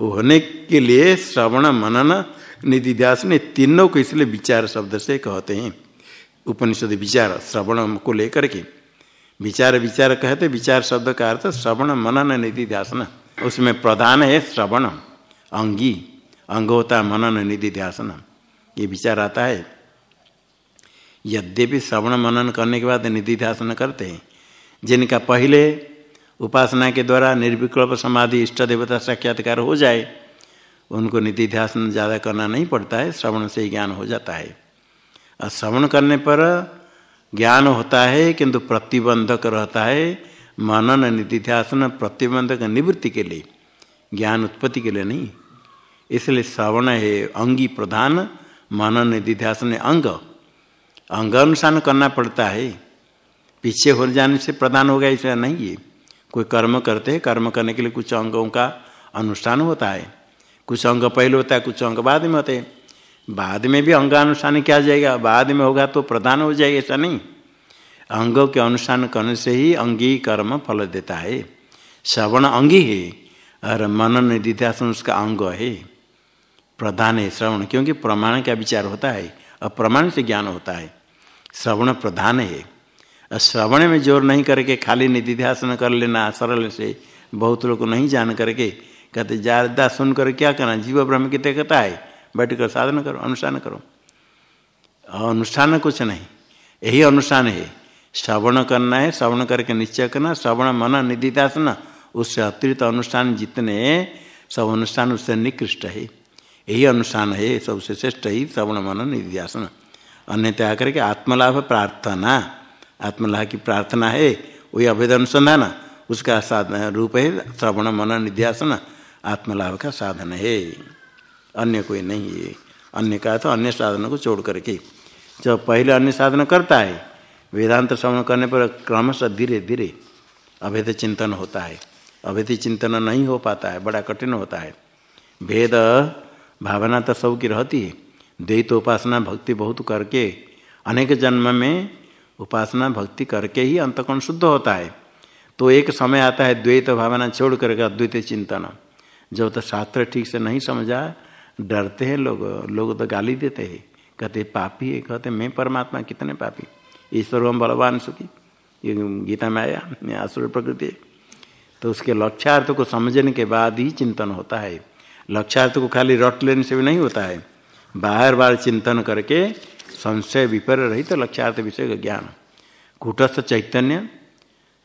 होने के लिए श्रवण मनन निधिध्यास ने तीनों को इसलिए विचार शब्द से कहते हैं। उपनिषद विचार, श्रवण को लेकर के। विचार विचार कहते, विचार शब्द का अर्थ श्रवण, मनन, निधिध्यासन। उसमें प्रधान है श्रवण, अंगी अंग होता मनन, निधिध्यासन। ये विचार आता है। यद्यपि श्रवण, मनन करने के बाद निधिध्यासन करते हैं, जिनका पहले उपासना के द्वारा निर्विकल्प समाधि इष्ट देवता साक्षात्कार हो जाए उनको निधि ध्यान ज़्यादा करना नहीं पड़ता है, श्रवण से ही ज्ञान हो जाता है। और श्रवण करने पर ज्ञान होता है, किंतु प्रतिबंधक रहता है, मनन निधिध्यासन प्रतिबंधक निवृत्ति के लिए, ज्ञान उत्पत्ति के लिए नहीं। इसलिए श्रवण है अंगी प्रधान, मनन निधिध्यासन अंग। अंग अनुसार करना पड़ता है। पीछे हो जाने से प्रधान होगा ऐसा नहीं है। कोई कर्म करते हैं, कर्म करने के लिए कुछ अंगों का अनुष्ठान होता है। कुछ अंग पहले होता है, कुछ अंग बाद में होते हैं। बाद में भी अंगानुष्ठान किया जाएगा? बाद में होगा तो प्रधान हो जाएगा, ऐसा नहीं। अंगों के अनुष्ठान करने से ही अंगी कर्म फल देता है। श्रवण अंगी है, और मनन निधिध्यासन उसका अंग है। प्रधान है श्रवण, क्योंकि प्रमाण का विचार होता है और प्रमाण से ज्ञान होता है। श्रवण प्रधान है। और श्रवण में ज़ोर नहीं करके खाली निधिध्यासन कर लेना सरल से, बहुत लोग नहीं जान करके कहते ज़्यादा सुनकर क्या करना? जीव ब्रह्म की कहता है। बैठ कर साधन करो, अनुष्ठान करो। अनुष्ठान कुछ नहीं। यही अनुष्ठान है। श्रवण करना है, श्रवण करके निश्चय करना, श्रवण मन निधिध्यासन, उससे अतिरिक्त अनुष्ठान जितने सब अनुष्ठान उससे निकृष्ट है। यही अनुष्ठान है, सबसे श्रेष्ठ ही, श्रवण मन निधिध्यासन। अन्य त्याग करके आत्मलाभ प्रार्थना। आत्मलाभ की प्रार्थना है, वही अभेद अनुसंधान उसका साधन रूप है, श्रवण मन निध्यासन आत्मलाभ का साधन है। अन्य कोई नहीं है। अन्य का तो अन्य साधन को छोड़ करके। जब पहले अन्य साधन करता है, वेदांत श्रवण करने पर क्रमश धीरे धीरे अभेद चिंतन होता है। अभेद चिंतन नहीं हो पाता है, बड़ा कठिन होता है। भेद भावना तो सब की रहती है। द्वैत उपासना भक्ति बहुत करके, अनेक जन्म में उपासना भक्ति करके ही अंतकोण शुद्ध होता है। तो एक समय आता है, द्वैत भावना छोड़ करके अद्वैत चिंतन। जब तक शास्त्र ठीक से नहीं समझा, डरते हैं लोग लोग तो गाली देते हैं। कहते, पापी है, कहते, मैं परमात्मा, कितने पापी? ईश्वर हम बलवान सुखी। ये गीता में आया आसुर प्रकृति तो उसके लक्ष्यार्थ को समझने के बाद ही चिंतन होता है। लक्ष्यार्थ को खाली रट लेने से भी नहीं होता है। बार बार चिंतन करके संशय विपर रही तो लक्ष्यार्थ विषय का ज्ञान। कूटस्थ चैतन्य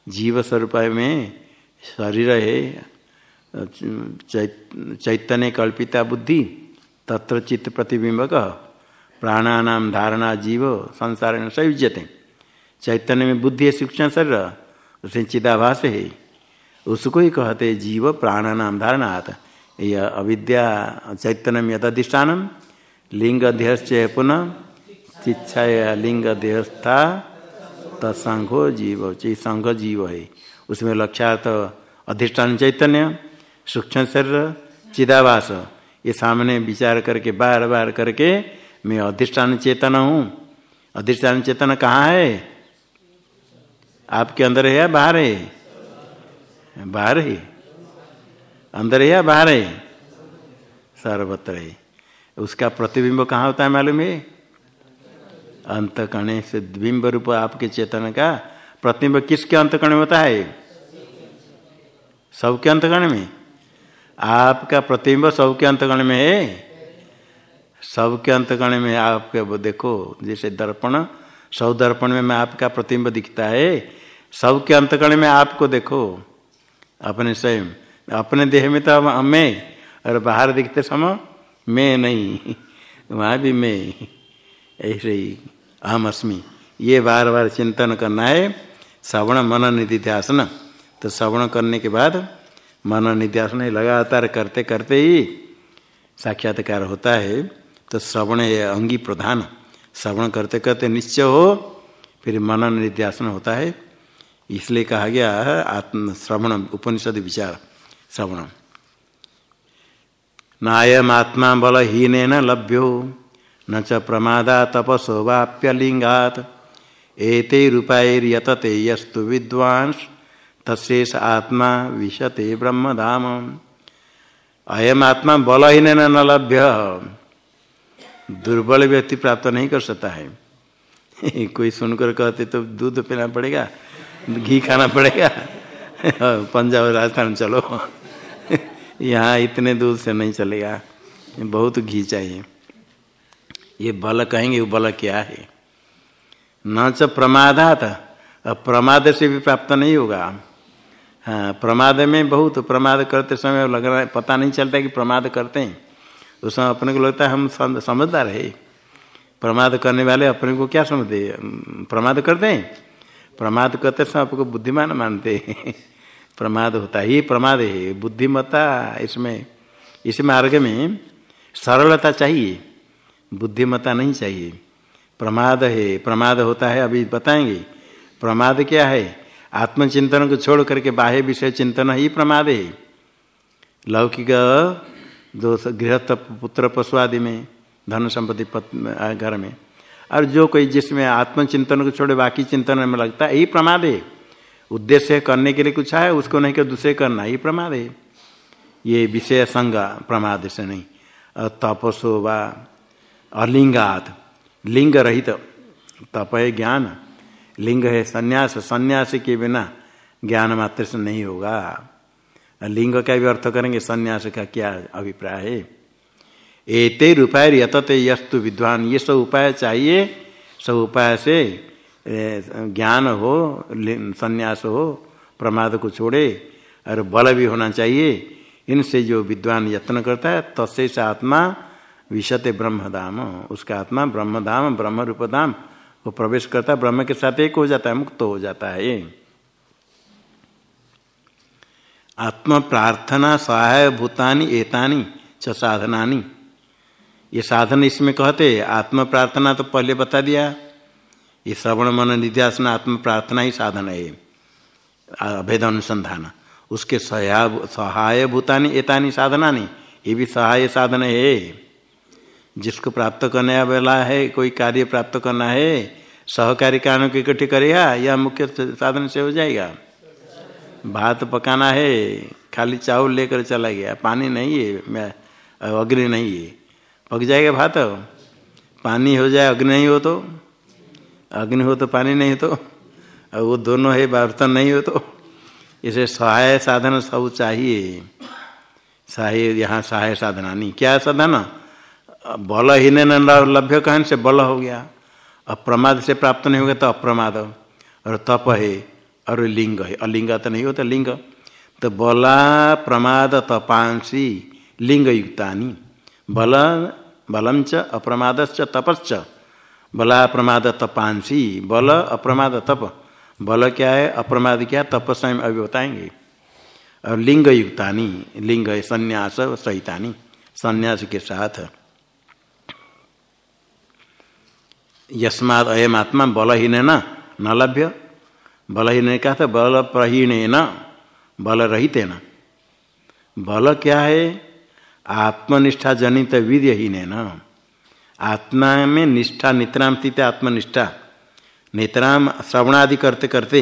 जीव स्वरूप में शरीर है चैतन्य कल्पिता बुद्धि, तत्र चित्त प्रतिबिंबक, प्राणानाम धारणा जीव, संसार में संयुजते चैतन्य में बुद्धि है सूक्ष्म शरीर, उसे चिदाभास है। उसको ही कहते जीव प्राणानाम धारणात्। यह अविद्या चैतन्य यदिष्ठान लिंग अध्यक्ष पुनः चिच्छा लिंग देहस्था तत्संघो जीव। संघ जीव है। उसमें लक्ष्यार्थ अधिष्ठान चैतन्य सूक्ष्म शरीर चिदावास ये सामने विचार करके बार बार करके मैं अधिष्ठान चेतन हूँ। अधिष्ठान चेतन कहाँ है? आपके अंदर है या बाहर है? बाहर है। अंदर है या बाहर है? सर्वत्र है। उसका प्रतिबिंब कहाँ होता है मालूम है? अंतकण से बिंब रूप आपके चेतन का प्रतिबिंब किसके अंतकण में होता है? सबके अंतकण में। आपका प्रतिबिंब सबके अंतकण में है। सबके अंतकण में आपके, वो देखो, जैसे दर्पण, सब दर्पण में मैं आपका प्रतिबिंब दिखता है। सबके अंतकण में आपको देखो, अपने स्वयं। अपने देह में तो मैं, और बाहर दिखते समय मैं नहीं, वहाँ भी मैं। ऐसे ही अहम अस्मि। ये बार बार चिंतन करना है, श्रवण मन निधिध्यासन। तो श्रवण करने के बाद मन निध्यासन लगातार करते करते ही साक्षात्कार होता है तो श्रवण अंगी प्रधान। श्रवण करते करते निश्चय हो, फिर मनन निध्यासन होता है। इसलिए कहा गया आत्म श्रवण उपनिषद विचार श्रवण नायम आत्मा बलहीन लभ्यो, न च प्रमादा तपसो वाप्यलिंगात एते रूपायतते यस्तु विद्वांस। तस्ेष आत्मा विशते ब्रह्मधाम अयम आत्मा बलहीन न लभ्य। दुर्बल व्यक्ति प्राप्त नहीं कर सकता है। कोई सुनकर कहते तो दूध पीना पड़ेगा, घी खाना पड़ेगा। पंजाब राजस्थान चलो। यहाँ इतने दूध से नहीं चलेगा। बहुत घी चाहिए। ये बल कहेंगे, वो बल क्या है? न च प्रमादात। प्रमाद से भी प्राप्त नहीं होगा। हाँ प्रमाद में बहुत प्रमाद करते समय लग रहा है, पता नहीं चलता कि प्रमाद करते हैं। उस समय अपने को लगता है हम समझदार है। प्रमाद करने वाले अपने को क्या समझते प्रमाद करते हैं? प्रमाद करते समय आपको बुद्धिमान मानते हैं। प्रमाद होता है प्रमाद है, बुद्धिमत्ता इसमें, इस मार्ग में सरलता चाहिए, बुद्धिमत्ता नहीं चाहिए। प्रमाद है, प्रमाद होता है, अभी बताएँगे। प्रमाद क्या है? आत्मचिंतन को छोड़ करके बाह्य विषय चिंतन ही प्रमाद है। लौकिक जो गृहस्थ पुत्र पशु आदि में, धन संपत्ति घर में। और जो कोई जिसमें आत्मचिंतन को छोड़े, बाकी चिंतन में लगता है, यही प्रमाद है। उद्देश्य करने के लिए कुछ है, उसको नहीं कर दूसरे करना ही प्रमाद है। ये विषय संग प्रमाद से नहीं। तपसो व अलिंगात। लिंग रहित तप है ज्ञान। लिंग है, संन्यास संन्यास के बिना ज्ञान मात्र से नहीं होगा। लिंग का भी अर्थ करेंगे, सन्यास का क्या अभिप्राय है? एते उपाय यतते यस्तु विद्वान, ये सब उपाय चाहिए। सब उपाय से ज्ञान हो संन्यास हो, प्रमाद को छोड़े, और बल भी होना चाहिए। इनसे जो विद्वान यत्न करता है तस्य से आत्मा विशते ब्रह्मधाम उसका आत्मा ब्रह्मधाम ब्रह्म रूपधाम वो प्रवेश करता है, ब्रह्म के साथ एक हो जाता है, मुक्त हो जाता है आत्म प्रार्थना सहाय भूतानी एतानी च साधनानी। ये साधन इसमें कहते आत्म प्रार्थना तो पहले बता दिया। ये श्रवण मन निध्यासन आत्म प्रार्थना ही साधन है। अभेद अनुसंधान। उसके सहाय सहाय भूतानी एतानी साधना नहीं ये भी सहाय साधन है। जिसको प्राप्त करने वाला है, कोई कार्य प्राप्त करना है, सहकारी कारणों को इकट्ठे करेगा या मुख्य साधन से हो जाएगा। भात पकाना है, खाली चावल लेकर चला गया, पानी नहीं है, मैं अग्नि नहीं है। पक जाएगा भात? पानी हो जाए, अग्नि नहीं हो तो? अग्नि हो तो पानी नहीं तो? और वो दोनों है, बर्तन नहीं हो तो? इसे सहाय साधन सब चाहिए। सहाय, यहाँ सहाय साधना नहीं। क्या साधन? बल ही न लभ्य कहन से बल हो गया। अप्रमाद से प्राप्त नहीं होगा तो अप्रमाद। और तप है, और लिंग है। अलिंग तो नहीं होता, लिंग। तो बला प्रमाद, तपांसी लिंग युक्तानी बल बलम च अप्रमाद तपश्च। बला प्रमाद, तपांसी। बल अप्रमाद, तप। बल क्या है, अप्रमाद क्या, तप स्वयं अभी बताएँगे। और लिंग युक्तानी लिंग है, संन्यास, सहितानी। संन्यास के साथ। यस्माद अयम आत्मा बलहीन न न लभ्य। बलहीन क्या था? बल प्रहीण न बल रहित न बल क्या है? आत्मनिष्ठा जनित वीर्यहीन न आत्मा में निष्ठा नितराम स्थित आत्मनिष्ठा। नितराम श्रवणादि करते करते,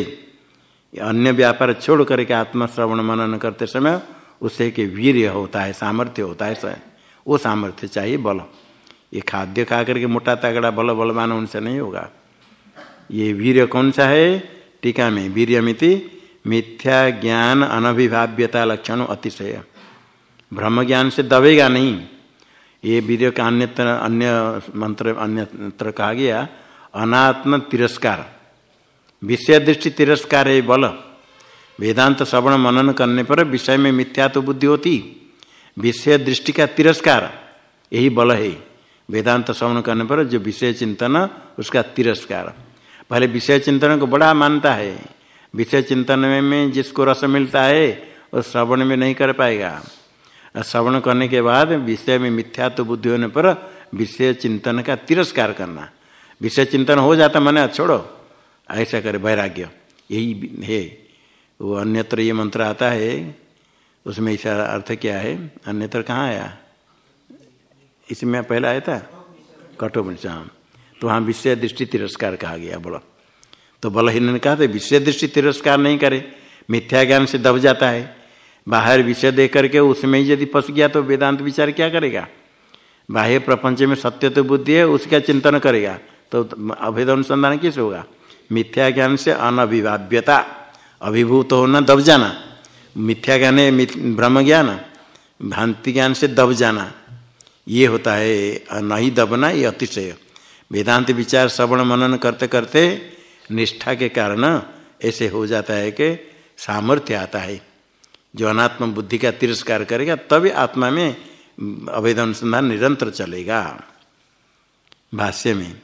अन्य व्यापार छोड़ करके आत्मा श्रवण मनन करते समय उसे के वीर्य होता है, सामर्थ्य होता है वो सामर्थ्य चाहिए बल। ये खाद्य खा करके मोटा तगड़ा बल बलवान उनसे नहीं होगा। ये वीर कौन सा है? टीका में वीरमिति मिथ्या ज्ञान, अनभिभाव्यता लक्षण, अतिशय। ब्रह्म ज्ञान से दबेगा नहीं। ये वीर का अन्यत्र, अन्य मंत्र, अन्यत्र कहा गया, अनात्म तिरस्कार। विषय दृष्टि तिरस्कार है बल। वेदांत श्रवण मनन करने पर विषय में मिथ्या तो बुद्धि होती। विषय दृष्टि का तिरस्कार, यही बल है। वेदांत श्रवण करने पर जो विषय चिंतन, उसका तिरस्कार। पहले विषय चिंतन को बड़ा मानता है, विषय चिंतन में जिसको रस मिलता है, वो श्रवण में नहीं कर पाएगा। श्रवण करने के बाद विषय में मिथ्या तो बुद्धि होने पर विषय चिंतन का तिरस्कार करना। विषय चिंतन हो जाता मैंने छोड़ो, ऐसा करे, वैराग्य। यही है। वो अन्यत्र ये मंत्र आता है, उसमें ऐसा अर्थ क्या है? अन्यत्र कहाँ आया? इसमें पहला आया था कठोपनिषद तो वहाँ विषय दृष्टि तिरस्कार कहा गया, बोलो। तो बलहीन ने कहा था, विषय दृष्टि तिरस्कार नहीं करे, मिथ्या ज्ञान से दब जाता है। बाहर विषय देख करके उसमें ही यदि फंस गया तो वेदांत विचार क्या करेगा? बाह्य प्रपंच में सत्य तो बुद्धि है, उसका चिंतन करेगा। तो अभेद अनुसंधान किस होगा? मिथ्या ज्ञान से अनभिभाव्यता अभिभूत होना, दब जाना। मिथ्या ज्ञान ब्रह्म ज्ञान, भ्रांति ज्ञान से दब जाना। ये होता है नहीं दबना ये अतिशय। वेदांत विचार श्रवण मनन करते करते निष्ठा के कारण ऐसे हो जाता है कि सामर्थ्य आता है। जो अनात्म बुद्धि का तिरस्कार करेगा तभी आत्मा में अवैध अनुसंधान निरंतर चलेगा। भाष्य में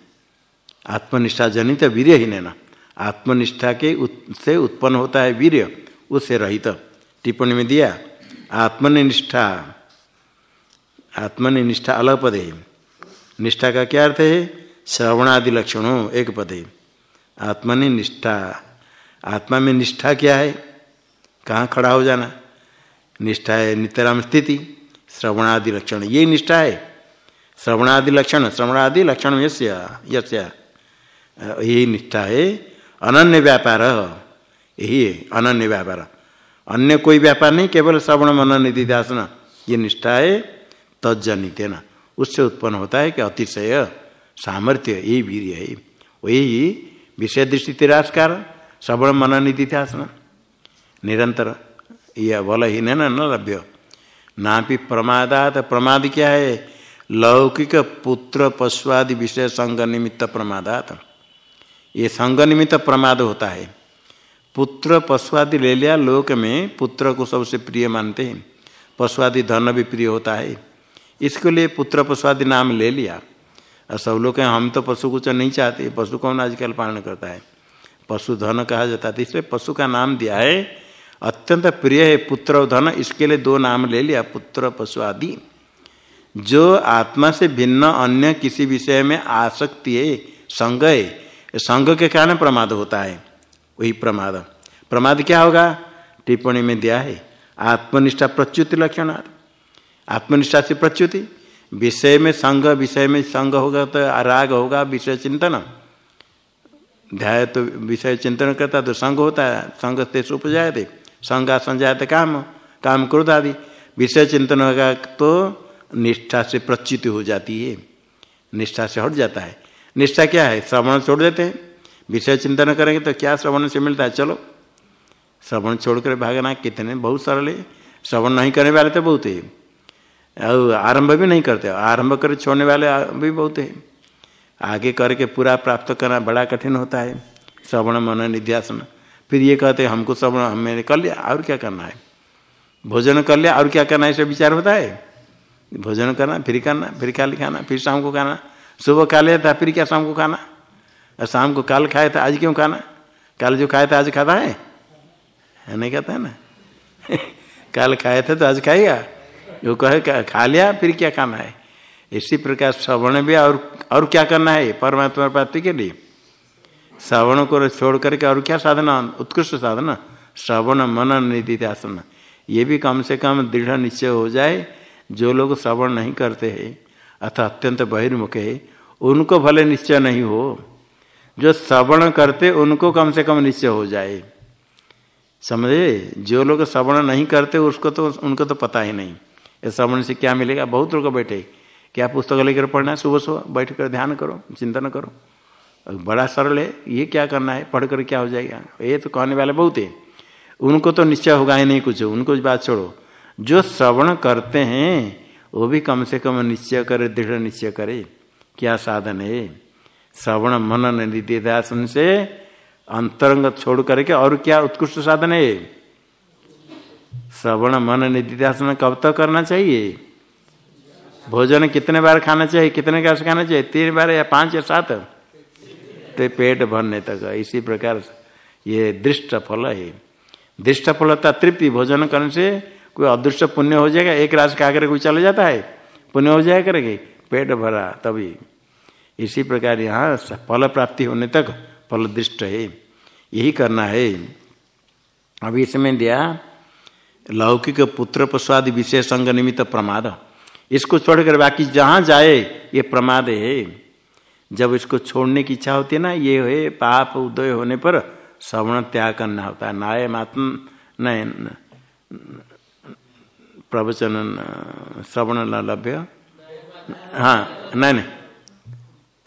आत्मनिष्ठा जनित वीर्य ही लेना आत्मनिष्ठा के उत, से उत्पन्न होता है वीर्य उससे रहित। टिप्पणी में दिया आत्मनिष्ठा। आत्मनिष्ठा अलग पद है। निष्ठा का क्या अर्थ है? श्रवणादि लक्षणों, एक पद है। आत्मनि निष्ठा। आत्मा में निष्ठा क्या है? कहाँ खड़ा हो जाना? निष्ठा है नितराम स्थिति, श्रवणादि लक्षण। ये निष्ठा है। श्रवणादि लक्षण श्रवणादि लक्षण यस्य यस्य। यही निष्ठा है। अनन्य व्यापार। यही है, अनन्य व्यापार। अन्य कोई व्यापार नहीं, केवल श्रवण मनन निधि ध्यान ये निष्ठा है। तजनित ना उससे उत्पन्न होता है कि अतिशय सामर्थ्य, यही वीर है। वही विषय दृष्टि तिरास्कार श्रवण मनन निधि निरंतर यह बल ही न न लभ्य। नापि प्रमादात प्रमाद क्या है? लौकिक पुत्र पशुआदि विषय संग निमित्त प्रमादात। ये संग निमित्त प्रमाद होता है। पुत्र पशुआदि ले लिया, लोक में पुत्र को सबसे प्रिय मानते हैं। पशुआदि धन भी प्रिय होता है। इसके लिए पुत्र पशु आदि नाम ले लिया। और सब लोग हम तो पशु कुछ नहीं चाहते, पशु कौन आजकल पालन करता है? पशु धन कहा जाता है इसलिए पशु का नाम दिया है। अत्यंत प्रिय है पुत्र धन। इसके लिए दो नाम ले लिया, पुत्र पशु आदि जो आत्मा से भिन्न अन्य किसी विषय में आसक्ति है, संग है, संग के कारण प्रमाद होता है। वही प्रमाद। प्रमाद क्या होगा? टिप्पणी में दिया है। आत्मनिष्ठा प्रच्युति लक्षण आत्मनिष्ठा से प्रच्युति। विषय में संग, विषय में संग होगा तो राग होगा, विषय चिंतन। ध्याय तो विषय चिंतन करता तो संग होता है, संग से उपजाए थे संग संजात काम काम क्रोध आदि विषय चिंतन होगा तो निष्ठा से प्रच्युति हो जाती है। निष्ठा से हट जाता है। निष्ठा क्या है? श्रवण छोड़ देते हैं। विषय चिंतन करेंगे तो क्या श्रवण से मिलता है? चलो। श्रवण छोड़कर भागना कितने? बहुत सरल है। श्रवण नहीं करने वाले तो बहुत है। और आरंभ भी नहीं करते। आरंभ कर छोड़ने वाले भी बहुत है। आगे करके पूरा प्राप्त करना बड़ा कठिन होता है। श्रवण मन निध्यासन। फिर ये कहते हैं, हमको श्रवण, हमने कर लिया, और क्या करना है? भोजन कर लिया, और क्या करना है? ऐसा विचार होता है? भोजन करना, फिर करना, फिर क्या खाना फिर शाम को खाना। सुबह खा लिया था, फिर क्या शाम को खाना? और शाम को काल खाया था, आज क्यों खाना? कल जो खाया था, आज खाता है? नहीं कहता है ना? कल खाए थे तो आज खाएगा? जो कहे खा लिया? फिर क्या खाना है? इसी प्रकार श्रवण भी और और क्या करना है? परमात्मा प्राप्ति के लिए। श्रवण को छोड़ करके और क्या साधना? उत्कृष्ट साधना? श्रवण मनन निधि आसन ये भी कम से कम दृढ़ निश्चय हो जाए, जो लोग श्रवण नहीं करते हैं अथवा अत्यंत बहिर्मुख है, उनको भले निश्चय नहीं हो। जो श्रवण करते, उनको कम से कम निश्चय हो जाए। समझे? जो लोग श्रवण नहीं करते, उसको तो उनको तो पता ही नहीं। श्रवण से क्या मिलेगा? बहुत लोग बैठे। क्या पुस्तक लेकर पढ़ना है? सुबह सुबह बैठ कर ध्यान करो, चिंतन करो। बड़ा सरल है, ये क्या करना है? पढ़ कर क्या हो जाएगा? ये तो कहने वाले बहुत है। उनको तो निश्चय होगा ही नहीं कुछ। उनको बात छोड़ो, जो श्रवण करते हैं, वो भी कम से कम निश्चय करे, दृढ़ निश्चय करे। क्या साधन है? श्रवण मनन निधिध्यासन से अंतरंग छोड़ करके और क्या उत्कृष्ट साधन है? श्रवण, मन, निधिध्यासन कब तक करना चाहिए? भोजन कितने बार खाना चाहिए? कितने का खाना चाहिए? तीन बार या पाँच या सात? तो पेट भरने तक। इसी प्रकार ये दृष्ट फल है। दृष्ट फल तृप्ति भोजन करने से कोई अदृष्ट पुण्य हो जाएगा। एक राज खा कर कोई चले जाता है, पुण्य हो जाए करेंगे। पेट भरा तभी। इसी प्रकार यहाँ फल प्राप्ति होने तक फल दृष्ट है। यही करना है। अभी इसमें दिया लौकिक पुत्र प्रसाद विषय संग निमित्त प्रमाद। इसको छोड़कर बाकी जहाँ जाए, ये प्रमाद है। जब इसको छोड़ने की इच्छा होती है ना, ये है पाप उदय होने पर श्रवण त्याग करना होता है। नाय मात्म नय प्रवचन, श्रवण न लभ्य। हाँ नहीं नहीं।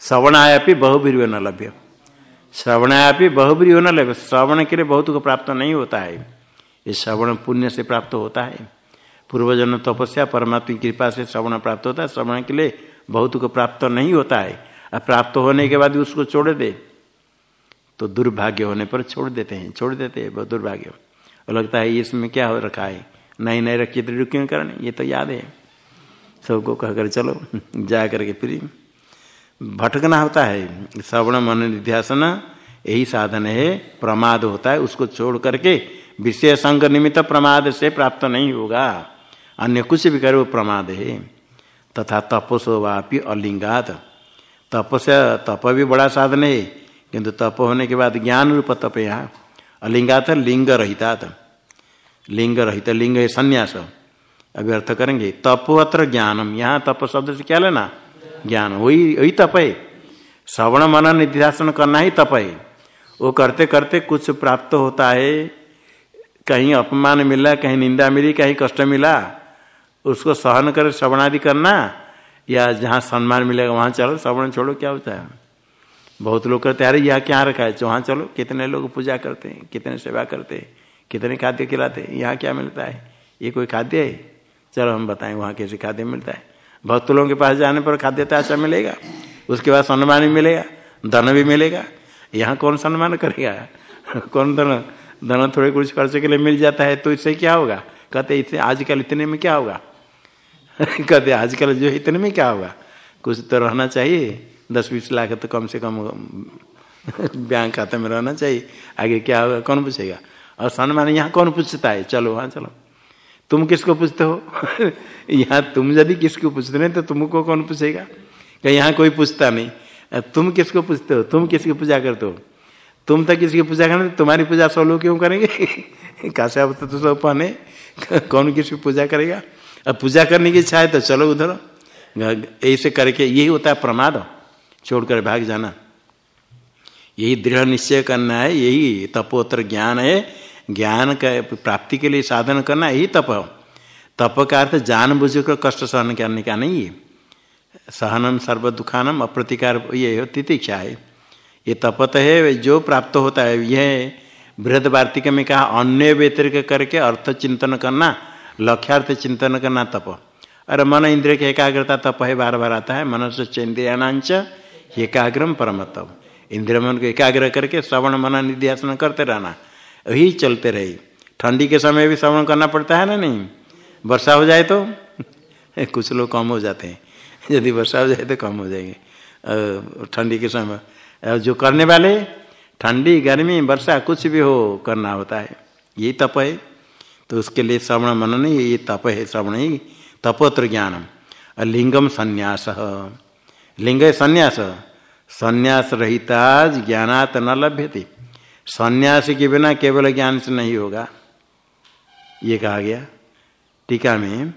श्रवणायापी बहुवीर न लभ्य। श्रवणायापी बहुवीर न लभ्य। श्रवण के लिए बहुत को प्राप्त नहीं होता है। ये श्रवण पुण्य से प्राप्त होता है। पूर्वजन तपस्या परमात्मा की कृपा से श्रवण प्राप्त होता है। श्रवण के लिए बहुत को प्राप्त नहीं होता है। और प्राप्त होने के बाद उसको छोड़ दे। तो दुर्भाग्य होने पर छोड़ देते हैं, छोड़ देते हैं, बहुत दुर्भाग्य। और लगता है इसमें क्या हो रखा है? नहीं नहीं रखिए तो क्यों करने ये तो याद है। सबको कहकर चलो, जा करके फिर भटकना होता है। श्रवण मन निध्यासन, यही साधन है, प्रमाद होता है, उसको छोड़ करके विषय संग निमित्त प्रमाद से प्राप्त नहीं होगा। अन्य कुछ भी करे वो प्रमाद है। तथा तपसो वापी अलिंगात तप से तप भी बड़ा साधन है, किंतु तप होने के बाद ज्ञान रूप तप यहाँ अलिंगात लिंग रहता लिंग रहित, लिंग है संन्यास। अभी अर्थ करेंगे, तप अत्र ज्ञानम। यहाँ तप शब्द से क्या लेना? ज्ञान। वही वही तप है। श्रवण, मनन, निध्यासन करना ही तप है। वो करते करते कुछ प्राप्त होता है। कहीं अपमान मिला, कहीं निंदा मिली, कहीं कष्ट मिला, उसको सहन कर श्रवणादि करना, या जहाँ सम्मान मिलेगा वहाँ चलो, श्रवण छोड़ो, क्या होता है? बहुत लोग कहते अरे, यहाँ क्या रखा है? वहाँ चलो, कितने लोग पूजा करते हैं, कितने सेवा करते हैं, कितने खाद्य खिलाते हैं, यहाँ क्या मिलता है? ये कोई खाद्य है? चलो, हम बताएँ वहाँ कैसे खाद्य मिलता है। भक्त लोगों के पास जाने पर खाद्य तो अच्छा मिलेगा, उसके बाद सम्मान भी मिलेगा, धन भी मिलेगा। यहाँ कौन सम्मान करेगा? कौन धन? धन थोड़े कुछ खर्च के लिए मिल जाता है तो इससे क्या होगा? कहते इससे आजकल इतने में क्या होगा? कहते, आजकल जो इतने में क्या होगा? कुछ तो रहना चाहिए। दस बीस लाख तो कम से कम, बैंक खाते में रहना चाहिए। आगे क्या होगा? कौन पूछेगा? और सम्मान यहाँ कौन पूछता है? चलो वहाँ चलो। तुम किसको पूछते हो? यहाँ तुम यदि किसको पूछते नहीं तो तुमको कौन पूछेगा? क्या यहाँ कोई पूछता नहीं। तुम किसको पूछते हो? तुम किसकी पूजा करते हो? तुम तो किसी की पूजा करने तुम्हारी पूजा सब लोग क्यों करेंगे? कैसे अब तो सब पहने कौन किसकी पूजा करेगा? अब पूजा करने की इच्छा है तो चलो उधर। ऐसे करके यही होता है प्रमाद। छोड़कर भाग जाना। यही दृढ़ निश्चय करना है, यही तपोत्तर ज्ञान है। ज्ञान का प्राप्ति के लिए साधन करना यही तप। तप का अर्थ जान बुझ कर कष्ट सहन करने का नहीं है। सहनम सर्व दुखानम अप्रतिकार ये तितिक्षा है। ये तपत है जो प्राप्त होता है। यह बृहद वार्तिक में कहा, अन्य व्यतिरिक करके अर्थ चिंतन करना, लक्ष्यार्थ चिंतन करना तप। अरे मन इंद्रिय की एकाग्रता तप है बार बार आता है मन से चंद्रियाणांच एकाग्रम परम तप इंद्रिय मन को एकाग्र करके श्रवण, मन निध्यासन करते रहना यही चलते रहे। ठंडी के समय भी श्रवण करना पड़ता है ना नहीं? वर्षा हो जाए तो? कुछ लोग कम हो जाते हैं। यदि वर्षा हो जाए तो कम हो जाएँगे। ठंडी के समय। जो करने वाले, ठंडी, गर्मी, वर्षा, कुछ भी हो, करना होता है। यही तप है। तो उसके लिए श्रवण मन नहीं ये तप है श्रवण ही। तपोत्र ज्ञानम। लिंगम संन्यास। लिंग है संन्यास। संन्यास रहिता ज्ञानात न लभ्य थे संन्यास के बिना केवल ज्ञान से नहीं होगा। ये कहा गया। टीका में,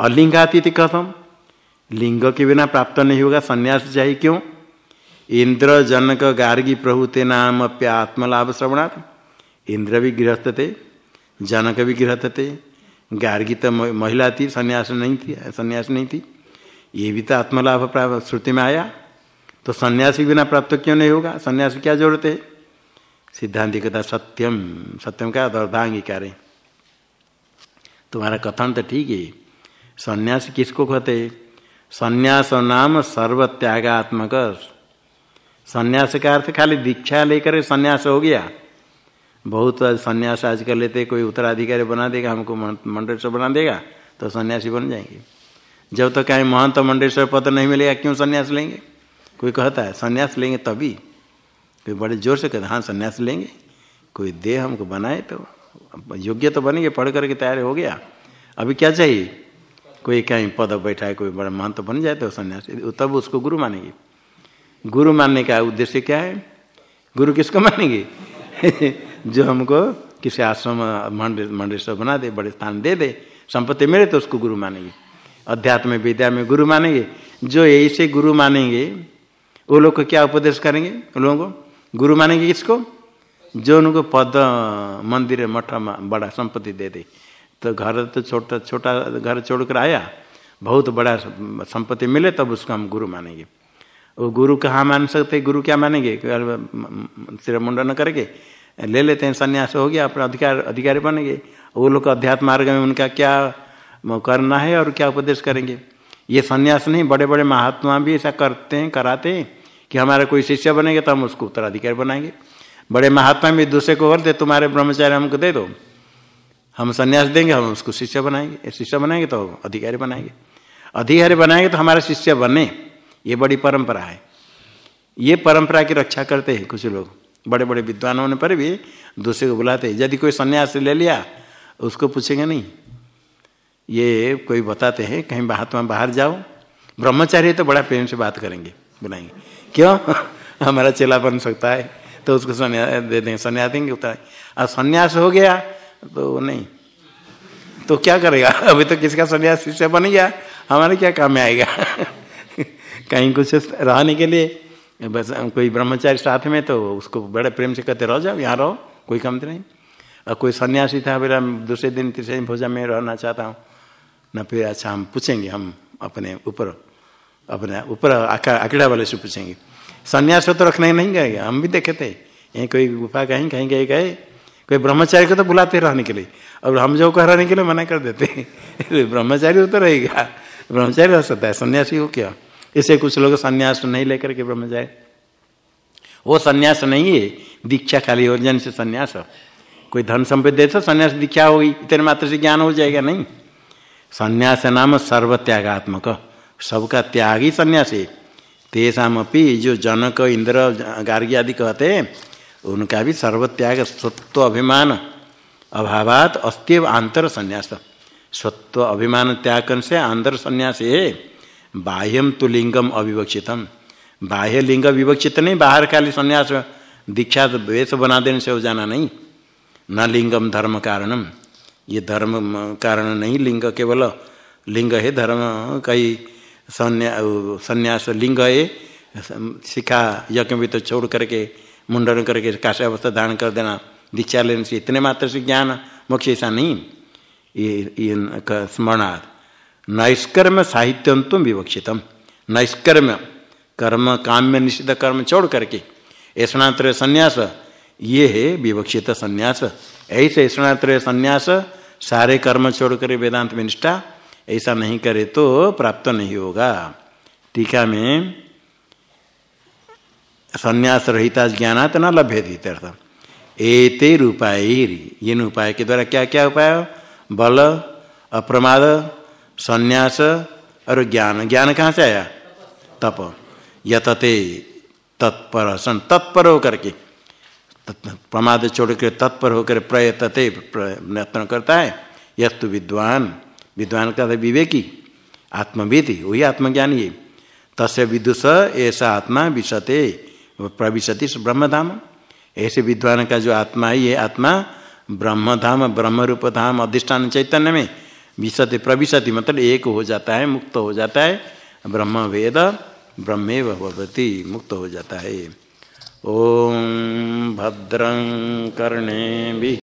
अलिंगातीत कथम। लिंग के बिना प्राप्त नहीं होगा। संन्यास चाहिए क्यों? इंद्र जनक गार्गी प्रभुते नाम अप्य आत्मलाभ श्रवणात्। इंद्र भी गृहस्थ थे जनक भी गृहस्थ थे गार्गी तो महिला थी, संन्यास नहीं थी, संन्यास नहीं थी। ये भी तो आत्मलाभ प्राप्त श्रुति में आया। तो सन्यासी बिना प्राप्त क्यों नहीं होगा? सन्यास क्या ज़रूरत है? सिद्धांत कहता सत्यम सत्यम का अर्धांगीकार तुम्हारा कथन तो ठीक है। सन्यास किसको कहते संन्यास नाम सर्व त्यागात्मक संन्यास का अर्थ खाली दीक्षा लेकर संन्यास हो गया। बहुत संन्यास आज कर लेते, कोई उत्तराधिकारी बना देगा, हमको मंडलेश्वर बना देगा तो सन्यासी बन जाएँगे। जब तक कहीं महंत तो मंडलेश्वर पद नहीं मिलेगा, क्यों सन्यास लेंगे? कोई कहता है, सन्यास लेंगे तभी। कोई बड़े ज़ोर से कहते हाँ सन्यास लेंगे। कोई दे हमको बनाए तो योग्य तो बनेंगे, पढ़ करके तैयार हो गया। अभी क्या चाहिए? कोई कहीं पद बैठा है कोई बड़ा महंत तो बन जाए तो सन्यासी, तब उसको गुरु मानेंगे। गुरु मानने का उद्देश्य क्या है? गुरु किसको मानेंगे? जो हमको किसी आश्रम मंडलेश्वर बना दे, बड़े स्थान दे दे, संपत्ति मिले तो उसको गुरु मानेंगे। अध्यात्म विद्या में गुरु मानेंगे। जो ऐसे गुरु मानेंगे, वो लोग को क्या उपदेश करेंगे उन लोगों को? गुरु मानेंगे किसको? जो उनको पद, मंदिर, मठ बड़ा संपत्ति दे दे। तो घर तो छोटा छोटा घर छोड़कर आया, बहुत बड़ा संपत्ति मिले, तब उसको हम गुरु मानेंगे। वो गुरु कहाँ मान सकते? गुरु क्या मानेंगे? सिर मुंडन करके ले लेते हैं, सन्यास हो गया, अपना अधिकार, अधिकारी बनेंगे। वो लोग अध्यात्म मार्ग में उनका क्या करना है और क्या उपदेश करेंगे? ये सन्यास नहीं बड़े बड़े महात्मा भी ऐसा करते हैं, कराते हैं कि हमारा कोई शिष्य बनेगा तो हम उसको उत्तराधिकारी बनाएँगे। बड़े महात्मा भी दूसरे को दे तुम्हारे ब्रह्मचार्य हमको दे दो। हम संन्यास देंगे, हम उसको शिष्य बनाएँगे। शिष्य बनाएँगे तो अधिकारी बनाएँगे। अधिकारी बनाएँगे तो हमारा शिष्य बने। ये बड़ी परंपरा है। ये परंपरा की रक्षा करते हैं कुछ लोग। बड़े बड़े विद्वान होने पर भी दूसरे को बुलाते हैं। यदि कोई संन्यास ले लिया, उसको पूछेंगे नहीं। ये कोई बताते हैं, कहीं महात्मा बाहर जाओ। ब्रह्मचारी तो बड़ा प्रेम से बात करेंगे, बुलाएँगे। क्यों? हमारा चेला बन सकता है तो उसको संन्यास दे देंगे सन्यास देंगे उतार। और सन्यास हो गया तो नहीं। तो क्या करेगा? अभी तो किसका संन्यास शिष्य बन गया? हमारे क्या काम में आएगा? कहीं कुछ रहने के लिए, बस कोई ब्रह्मचारी साथ में तो उसको बड़े प्रेम से कहते, रह, जाओ, यहाँ रहो, कोई काम तो नहीं। और कोई सन्यासी था मेरा दूसरे दिन, तीसरे दिन भोजन में रहना चाहता हूँ। न फिर अच्छा हम पूछेंगे, हम अपने ऊपर अपने ऊपर अकेड़ा वाले से पूछेंगे। संन्यास तो रखने नहीं गए, हम भी देखे थे। यहीं कोई गुफा कहीं कहीं गए गए। कोई ब्रह्मचारी को तो बुलाते रहने के लिए। और हम जो कह रहने के लिए मना कर देते ब्रह्मचारी हो तो रहेगा। ब्रह्मचारी रह सकता है, सन्यासी हो क्या? इसे कुछ लोग संन्यास नहीं लेकर के ब्रह्म जाए। वो संन्यास नहीं है, दीक्षा खाली अर्जन से संन्यास। कोई धन संपत्ति दे तो संन्यास दीक्षा होगी इतने मात्र से ज्ञान हो जाएगा नहीं। संन्यास नाम सर्व त्यागात्मक सबका त्याग ही संन्यास है। अपनी जो जनक, इंद्र, गार्गी आदि कहते हैं, उनका भी सर्वत्याग स्वत्व अभिमान, अभावात अस्त्यव आंतर संन्यास। स्वत्व अभिमान त्याग से आंतर संन्यास है। बाह्यम तो लिंगम अविवक्षितम। बाह्य लिंग विवक्षित नहीं, बाहर खाली संन्यास दीक्षा वेश बना देने से हो जाना नहीं। न लिंगम धर्म कारणम। ये धर्म कारण नहीं लिंग केवल। लिंग है धर्म, कई संन्यास लिंग है। शिखा यज्ञ भी तो छोड़ करके, मुंडन करके काशा अवस्था धारण कर देना, दीक्षा लेने से इतने मात्र से ज्ञान मोक्ष ऐसा नहीं। ये स्मरणार्थ। नैष्कर्म साहित्यम तुम विवक्षितम। नैष्कर्म, कर्म काम में निषिद्ध कर्म छोड़ करके। ऐसा संन्यास, ये है विवक्षित संन्यास। ऐसे ऐसा संन्यास सारे कर्म छोड़ कर वेदांत में निष्ठा, ऐसा नहीं करे तो प्राप्त नहीं होगा। टीका में संन्यास रहिता ज्ञानात न लभ्य तीर्थ एते उपाय इन उपाय के द्वारा क्या क्या उपाय? बल, अप्रमाद संन्यास और ज्ञान। ज्ञान कहाँ से आया? तप। यतते तत्पर सन। तत्पर होकर के। प्रमाद छोड़ कर तत्पर होकर प्रयतते प्रयत्न करता है। यस्तु विद्वान। विद्वान का विवेकी। आत्मवेदी। वही आत्मज्ञानी है। तस्य विदुष ऐसा आत्मा विशते। प्रविशति ब्रह्मधाम। ऐसे विद्वान का जो आत्मा है ये आत्मा, ब्रह्मधाम ब्रह्म रूप धाम, अधिष्ठान चैतन्य में विशति प्रविशति मतलब एक हो जाता है, मुक्त हो जाता है। ब्रह्म वेद ब्रह्मे भवती, मुक्त हो जाता है। ओम भद्रं कर्णे भी